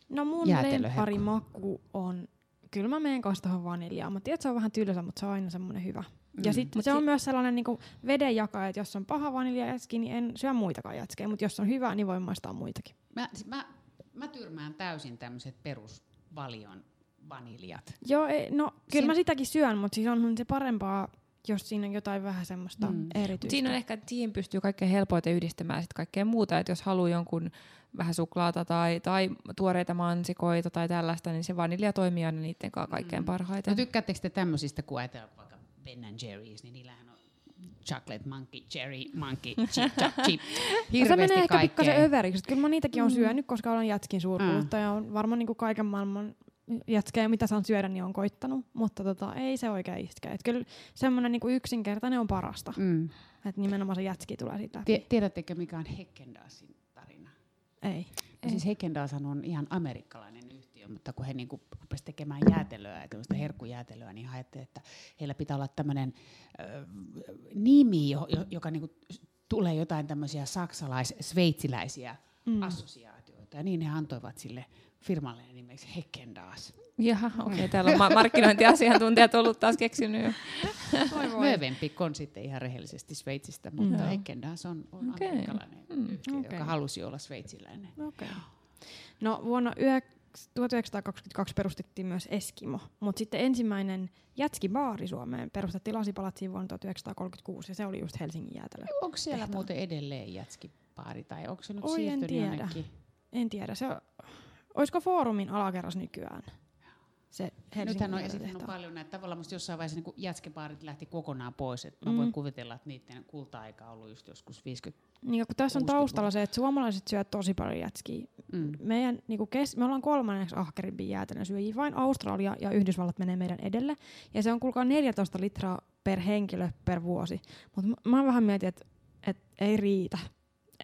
No mun lemppari maku on, kyllä mä menen kanssa tuohon vaniljaan. Mä tiedän, että se on vähän tylsä, mutta se on aina semmoinen hyvä. Mm. Ja sitten Mut se on si- myös sellainen niinku vedenjakaja, että jos on paha vaniljajätski, niin en syö muitakaan jätskejä, mutta jos on hyvä, niin voin maistaa muitakin. Mä, siis mä, mä tyrmään täysin tämmöiset perusvalion vaniljat. Joo, ei, no kyllä Siin- mä sitäkin syön, mutta siis onhan se parempaa, jos siinä on jotain vähän semmoista Mm. mm. Mut erityistä. Siinä on ehkä, että siihen pystyy kaikkein helpoiten yhdistämään sit kaikkea muuta, että jos haluaa jonkun vähän suklaata tai, tai tuoreita mansikoita tai tällaista, niin se vanilja toimii aina niiden kanssa kaikkein Mm. parhaiten. No tykkäättekö te tämmöisistä, kun ajatellaan vaikka Ben Jerry's, niin niillähän on chocolate monkey, cherry monkey, chip, chop, chip. No se menee ehkä pikkasen överiksi. Kyllä mä niitäkin on Mm. syönyt, koska olen jätskin suurkuluttaja. On varmaan niin kuin kaiken maailman jätskejä, mitä saan syödä, niin on koittanut. Mutta tota, ei se oikein iskeä. Et kyllä semmoinen niin yksinkertainen on parasta. Mm. Että nimenomaan se jätski tulee siitä läpi. Tie- Tiedättekö, mikä on Heckendasin tarina? Ei. Ja siis Heckendaas on ihan amerikkalainen mutta kun he niinku rupesivat tekemään jäätelöä ja tämmöistä herkkujäätelöä, niin haette, että heillä pitää olla tämmöinen nimi, jo, jo, joka niinku tulee jotain tämmöisiä saksalais-sveitsiläisiä Mm. assosiaatioita. Ja niin he antoivat sille firmalle nimeksi Heckendaas. Jaha, okei, okay, täällä on ma- markkinointiasiantuntijat ollut taas keksinyt jo. On sitten ihan rehellisesti Sveitsistä, mutta Joo. mm. Heckendaas on, on Okei. amerikkalainen Mm. yhtiö, Okei. joka halusi olla sveitsiläinen. Okay. No vuonna yhek- 1922 perustettiin myös Eskimo, mutta sitten ensimmäinen jätskibaari Suomeen perustettiin Lasipalatsiin vuonna 1936 ja se oli just Helsingin jäätelö. Onko siellä Tehtaan. muuten edelleen jätskipaari tai onko se nyt Oi, en siirtynyt tiedä. jonnekin? En tiedä, se olisiko foorumin alakerras nykyään se Nythän on, on paljon näitä, tavallaan musta jossain vaiheessa niin jätskebaarit lähti kokonaan pois. Et mä Mm. voin kuvitella, että niiden kulta-aika on ollut just joskus 50. Niin, kun tässä on 60-luvulla. taustalla se, että suomalaiset syö tosi paljon jätskiä. Mm. Meidän, niin kuin kes- me ollaan kolmanneksi ahkerimpia jäätelön syöjiä. Vain Australia ja Yhdysvallat menee meidän edelle. Ja se on kuulkaa 14 litraa per henkilö per vuosi. Mutta mä, mä vähän mietin, että et ei riitä.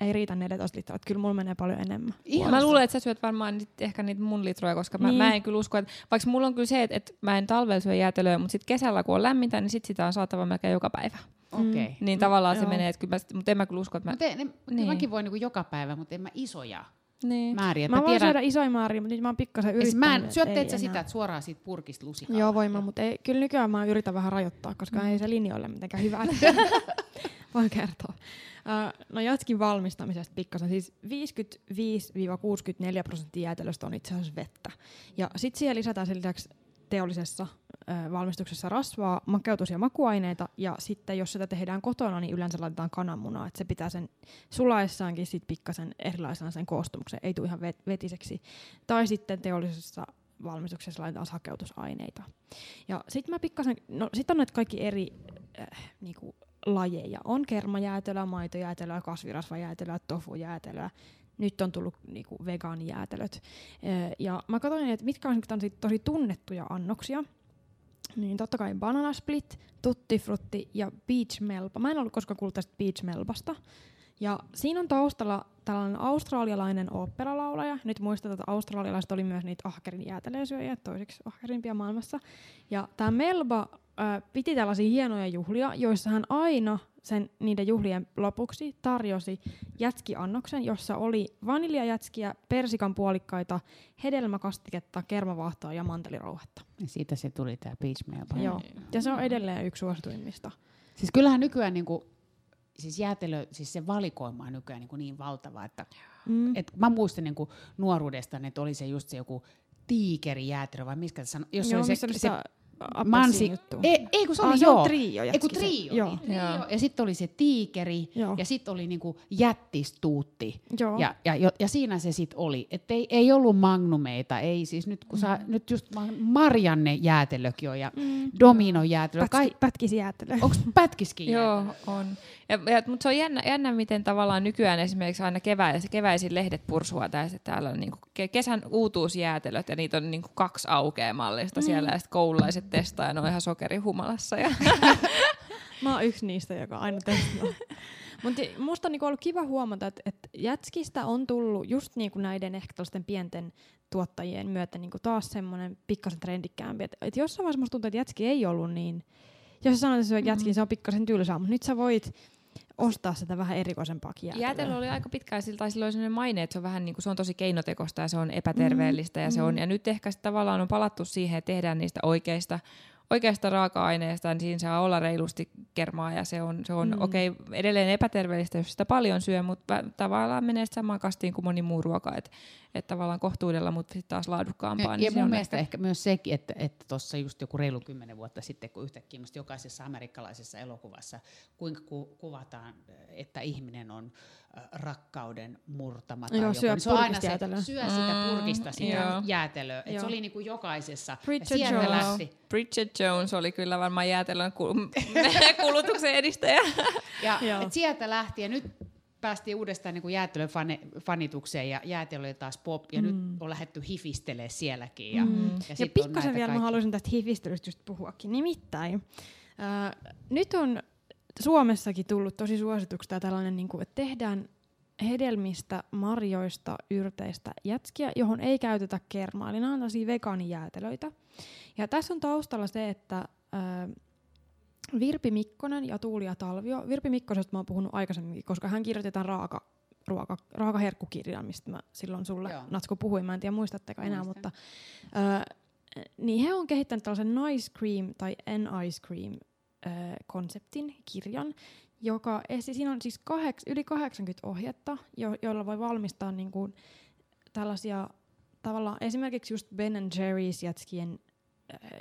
Ei riitä 14 litraa. että Kyllä mulla menee paljon enemmän. Ihan Mä luulen, että sä syöt varmaan nyt ehkä niitä mun litroja, koska mä, Niin. mä en kyllä usko, että vaikka mulla on kyllä se, että, että mä en talvella syö jäätelöä, mutta sitten kesällä kun on lämmintä, niin sit sitä on saatava melkein joka päivä. Okei. Okay. Mm. Niin tavallaan se joo. menee, että kyllä mä, mutta en mä kyllä usko, että mä... Mutta niin. Niin. mäkin voin niin joka päivä, mutta en mä isoja Niin. määriä. Et Mä voin tiedän, syödä isoja määriä, mutta nyt mä oon pikkasen yrittänyt. mä en, et syötteet ei sä sitä, että suoraan siitä purkista lusikalla? Joo, voin mä, mutta ei, kyllä nykyään mä yritän vähän rajoittaa, koska Mm. ei se linjoille mitenkään hyvä. Voin kertoa. No jatkin valmistamisesta pikkasen. Siis 55-64 prosenttia jäätelöstä on itse asiassa vettä. Ja sitten siihen lisätään sen lisäksi teollisessa valmistuksessa rasvaa, makeutus- ja makuaineita. Ja sitten jos sitä tehdään kotona, niin yleensä laitetaan kananmunaa. Että se pitää sen sulaessaankin sit pikkasen erilaisena sen koostumuksen. Ei tule ihan vet- vetiseksi. Tai sitten teollisessa valmistuksessa laitetaan hakeutusaineita. Ja sitten mä pikkasen, no sit on näitä kaikki eri äh, niinku, lajeja. On kermajäätelöä, maitojäätelöä, kasvirasvajäätelöä, tofujäätelöä. Nyt on tullut niinku, vegaanijäätelöt. Ja mä katsoin, että mitkä on tosi tunnettuja annoksia. Niin totta kai Banana Split, Tutti Frutti ja Beach Melba. Mä en ollut koskaan kuullut tästä Beach Melbasta. Ja siinä on taustalla tällainen australialainen oopperalaulaja. Nyt muistetaan, että australialaiset oli myös niitä ahkerin jäätelösyöjiä, toiseksi ahkerimpia maailmassa. Ja tämä Melba ö, piti tällaisia hienoja juhlia, joissa hän aina sen, niiden juhlien lopuksi tarjosi jätskiannoksen, jossa oli vaniljajätskiä, persikan puolikkaita, hedelmäkastiketta, kermavaahtoa ja mantelirouhetta. Ja siitä se tuli tämä Beach Melba. Joo. Ja se on edelleen yksi suosituimmista. Siis kyllähän nykyään niinku, siis jäätelö, siis se valikoima on nykyään niinku niin valtava, että Mm. et mä muistan niinku nuoruudesta, että oli se just se joku tiikerijäätelö vai miskä se sanoi, jos Joo, oli se, oli se sitä mansi, appelsiinijuttua. ei, ei kun se Ah, oli on joo. trio Ei kun trio, Joo. niin, trio. Joo. ja sitten oli se tiikeri Joo. ja sitten oli niinku jättistuutti. Joo. Ja, ja, ja, ja siinä se sitten oli. Että ei, ei ollut magnumeita, ei siis nyt kun sä, nyt just ma- Marianne jäätelökin on ja mm. Domino jäätelö. Pätki, Kai, pätkisjäätelö. onko pätkiskin Joo, jäätelö? on. Ja, ja, mutta se on jännä, jännä, miten tavallaan nykyään esimerkiksi aina kevää, keväisin lehdet pursua tässä, että täällä on niinku ke- kesän uutuusjäätelöt ja niitä on niinku kaksi aukeamallista mm. siellä ja sitten koululaiset testaa ja ne on ihan sokerihumalassa. Ja Mä oon yksi niistä, joka aina testaa. Mutta musta on niinku ollut kiva huomata, että et jätskistä on tullut just niinku näiden ehkä pienten tuottajien myötä niinku taas semmoinen pikkasen trendikkäämpi. Että et jossain vaiheessa musta tuntuu, että jätski ei ollut niin... Jos sä sanot, että se on jätski, mm-hmm. se on pikkasen tylsää, mutta nyt sä voit ostaa sitä vähän erikoisempaakin jäätelöä. jäätelö oli aika pitkään sillä, tai sillä oli sellainen maine, että se on vähän niin kuin, se on tosi keinotekosta ja se on epäterveellistä mm. ja se on, ja nyt ehkä sit tavallaan on palattu siihen, että tehdään niistä oikeista, oikeasta raaka-aineesta, niin siinä saa olla reilusti kermaa ja se on, se on Mm. okei, okay, edelleen epäterveellistä, jos sitä paljon syö, mutta tavallaan menee samaan kastiin kuin moni muu ruoka, että et tavallaan kohtuudella, mutta sitten taas laadukkaampaa. Ja, niin ja mun on mielestä ehkä myös sekin, että että tuossa just joku reilu kymmenen vuotta sitten, kun yhtäkkiä jokaisessa amerikkalaisessa elokuvassa, kuinka ku, kuvataan, että ihminen on äh, rakkauden murtama tai Joo, joku, syö niin se on aina se, syö sitä Mm, purkista sitä joo. jäätelöä. Et se oli niinku jokaisessa. Bridget ja Jones. lähti. Bridget Jones oli kyllä varmaan jäätelön kul- kulutuksen edistäjä. Ja Joo. et sieltä lähti ja nyt päästiin uudestaan niin jäätelöfanitukseen ja jäätelö oli taas pop ja mm. nyt on lähdetty hifistelee sielläkin. Ja, Mm. ja, Ja on pikkasen vielä mä kaikki- haluaisin tästä hifistelystä just puhuakin. Nimittäin ää, nyt on Suomessakin tullut tosi suosituksi tää tällainen, niin kuin, että tehdään hedelmistä, marjoista, yrteistä jätskiä, johon ei käytetä kermaa. Eli nämä on tällaisia vegaanijäätelöitä. Ja tässä on taustalla se, että ää, Virpi Mikkonen ja Tuulia Talvio. Virpi Mikkosesta mä oon puhunut aikaisemminkin, koska hän kirjoitti tämän raaka, ruoka, raakaherkkukirjan, mistä mä silloin sulle, Joo. Natsku, puhuin. Mä en tiedä muistatteko enää, Muistan. mutta Öö, niin he on kehittänyt tällaisen Nice Cream tai An Ice Cream konseptin, kirjan, joka siinä on siis kaheks, yli 80 ohjetta, jo, joilla voi valmistaa niin kuin tällaisia tavallaan esimerkiksi just Ben Jerry's jätskien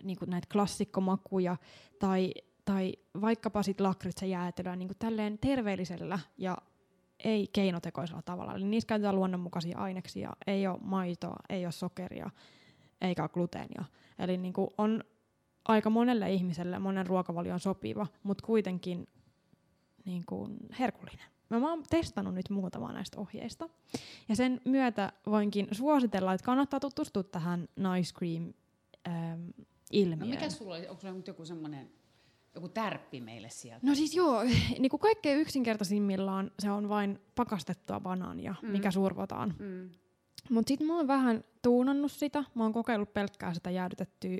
niin kuin näitä klassikkomakuja tai, tai vaikkapa sit lakritsajäätelöä niin kuin tälleen terveellisellä ja ei keinotekoisella tavalla. Eli niissä käytetään luonnonmukaisia aineksia, ei ole maitoa, ei ole sokeria, eikä gluteenia. Eli niin kuin on aika monelle ihmiselle monen ruokavalioon sopiva, mutta kuitenkin niin kuin herkullinen. Mä oon testannut nyt muutamaa näistä ohjeista. Ja sen myötä voinkin suositella, että kannattaa tutustua tähän Nice Cream ähm, ilmiöön. No mikä sulla oli, onko sulla joku semmoinen, joku tärppi meille sieltä? No siis joo, niin kuin kaikkein yksinkertaisimmillaan se on vain pakastettua banaania, mm. mikä survotaan. Mm. Mutta sitten mä oon vähän tuunannut sitä. Mä oon kokeillut pelkkää sitä jäädytettyä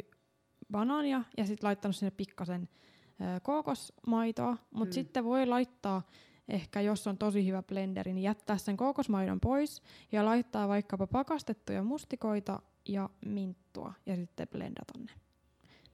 banaania ja sitten laittanut sinne pikkasen ö, kookosmaitoa. Mutta Mm. mm. sitten voi laittaa ehkä, jos on tosi hyvä blenderi, niin jättää sen kookosmaidon pois ja laittaa vaikkapa pakastettuja mustikoita ja minttua ja sitten blendata ne.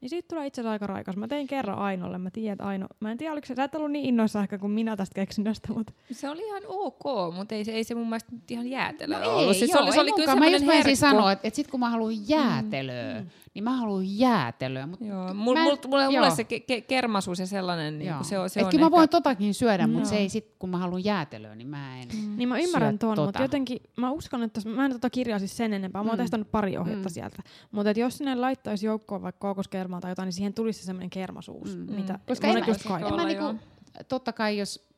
niin siitä tulee itse asiassa aika raikas. Mä tein kerran Ainolle, mä tiedän, että Aino, mä en tiedä, oliko se, sä et ollut niin innoissa ehkä kuin minä tästä keksinnöstä, mutta Se oli ihan ok, mutta ei se, ei se mun mielestä ihan jäätelöä No ollut. ei, Siis joo, se oli, se oli kyllä. Mä just herkku. sanoa, että, että sit kun mä haluan jäätelöä, mm. Niin mä haluan jäätelöä. Mut Joo, mul, Mä en- mul, mulle, mulle joo. se ke, ke, kermasuus ja sellainen, niin se on, se Et on kyllä mä ehkä, voin totakin syödä, mutta se ei sit, kun mä haluan jäätelöä, niin mä en. Niin mä ymmärrän syö tuon, mutta tota. jotenkin mä uskon, että mä en tota kirjaa siis sen enempää. Mä oon Mm. testannut pari ohjetta Mm. sieltä. Mutta jos sinne laittaisi joukkoon vaikka kookoskermaa tai jotain, niin siihen tulisi se semmoinen kermasuus, Mm. mitä Mm. Koska monet en mä- just en kaipaa. mä niinku, totta kai jos,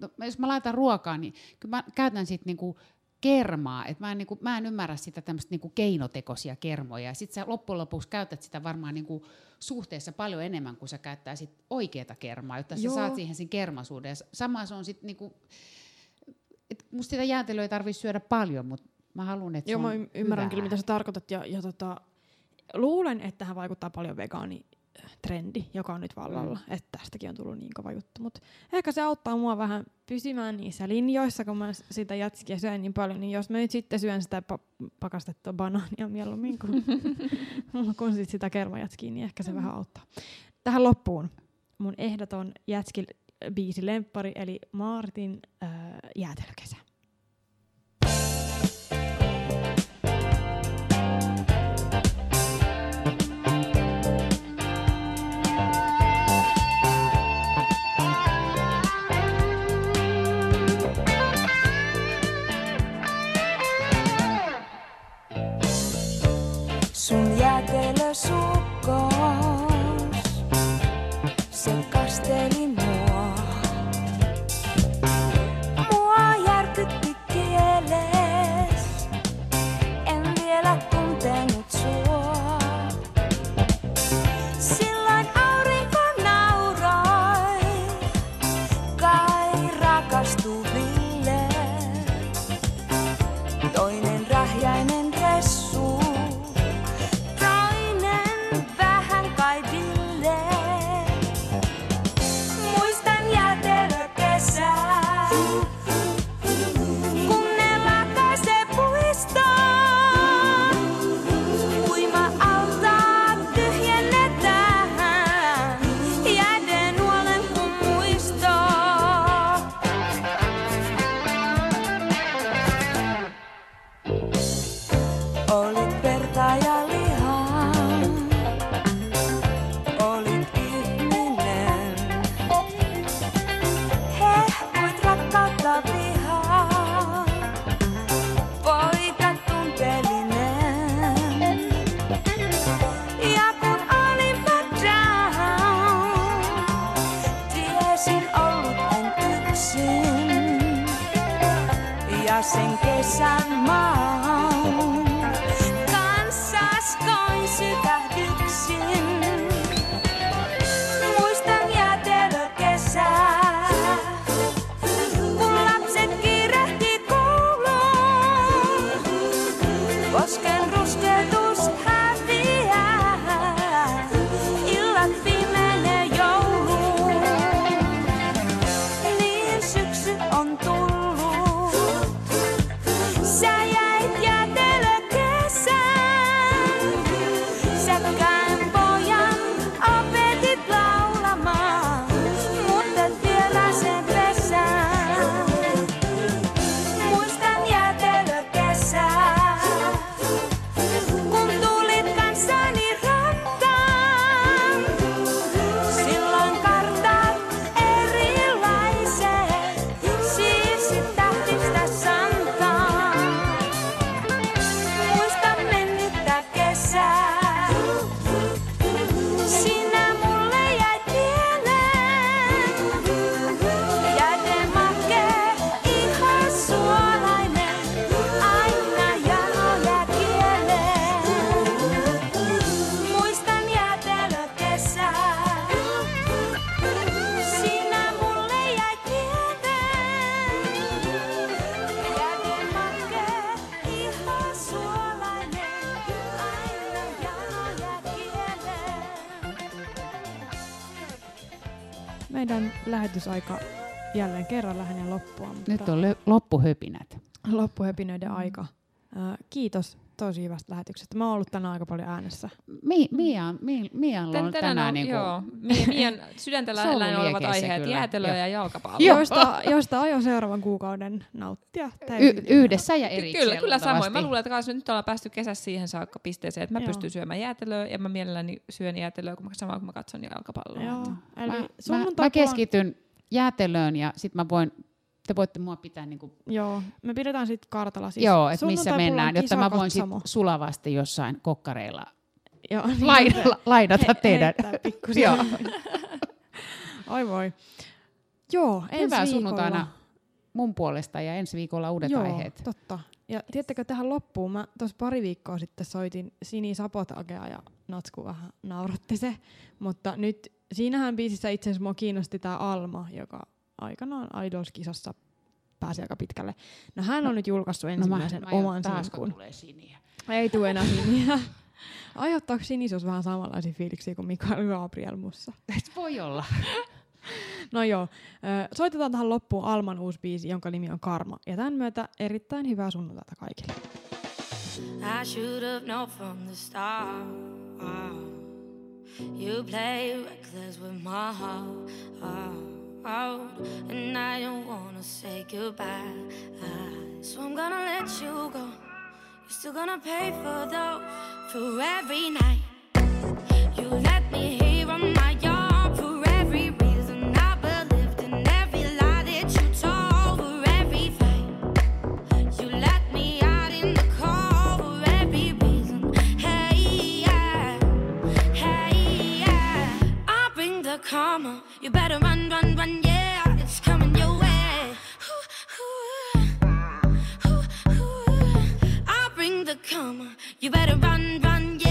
no, jos mä laitan ruokaa, niin kyllä mä käytän sit niinku kermaa. Et mä, en niinku, mä en ymmärrä sitä tämmöistä niinku keinotekoisia kermoja. Sitten sä loppujen lopuksi käytät sitä varmaan niinku suhteessa paljon enemmän kuin sä käyttäisit oikeata kermaa, jotta sä Joo. saat siihen sen kermasuuden. Ja sama se on sitten niinku, et musta sitä jäätelöä ei tarvitse syödä paljon, mutta mä haluan, että Joo, se mä ymmärrän hyvää. kyllä, mitä sä tarkoitat. Ja, ja tota, luulen, että tähän vaikuttaa paljon vegaani trendi, joka on nyt vallalla, mm. että tästäkin on tullut niin kova juttu. Mutta ehkä se auttaa mua vähän pysymään niissä linjoissa, kun mä sitä jatskia syön niin paljon, niin jos mä nyt sitten syön sitä pa- pakastettua banaania mieluummin kuin, kuin sit sitä kermajatskia, niin ehkä se vähän auttaa. Tähän loppuun mun ehdoton jätskil biisi lemppari, eli Martin äh, jäätelökesä. kasukos sen kasteli. Lähetysaika jälleen kerran lähenee loppua. Mutta Nyt on lö- loppuhöpinät. loppuhöpinöiden aika. Äh, kiitos tosi hyvästä lähetyksestä. Mä oon ollut tänään aika paljon äänessä. Mi, Mian, Mi, Tän, on tänään tänään on, niinku, joo, Mi- Mian sydäntä lähellä olevat aiheet, kyllä. jäätelö ja jalkapallo. Joo. Joista, joista aion seuraavan kuukauden nauttia y- yhdessä ja erikseen Kyllä, kyllä samoin. Mä luulen, että nyt ollaan päästy kesässä siihen saakka pisteeseen, että mä Joo. pystyn syömään jäätelöä ja mä mielelläni syön jäätelöä, kun mä, samaan kun mä katson jalkapalloa. Joo, eli Mä, mä, mä keskityn jäätelöön ja sit mä voin, te voitte mua pitää niinku, Joo, me pidetään sitten kartalla. Siis joo, että missä mennään, jotta mä voin sit sulavasti jossain kokkareilla Joo, niin lain, että- lainata he- teidän. Joo. Oi voi. Joo, ensi Hyvää viikolla. sunnuntaina mun puolesta ja ensi viikolla uudet Joo, aiheet. totta. Ja tiedättekö tähän loppuun, mä tuossa pari viikkoa sitten soitin Sini Sapotagea ja Natsku vähän nauratti se, mutta nyt siinähän biisissä itse asiassa mua kiinnosti tämä Alma, joka aikanaan Idols-kisassa pääsi aika pitkälle. No hän on nyt julkaissut ensimmäisen no mä, oman taas sinkun. tulee siniä. Ei tule enää Siniä. Aiheuttaako Sinisus vähän samanlaisia fiiliksiä kuin Mikael Gabriel mussa? Et voi olla. No joo, soitetaan tähän loppuun Alman uusi biisi, jonka nimi on Karma. Ja tämän myötä erittäin hyvää sunnuntaita kaikille. I should have known from the start. You play reckless with my heart. And I don't wanna say goodbye. So I'm gonna let you go. You're still gonna pay for those for every night. Karma. You better run, run, run, yeah. It's coming your way. I bring the karma. You better run, run, yeah.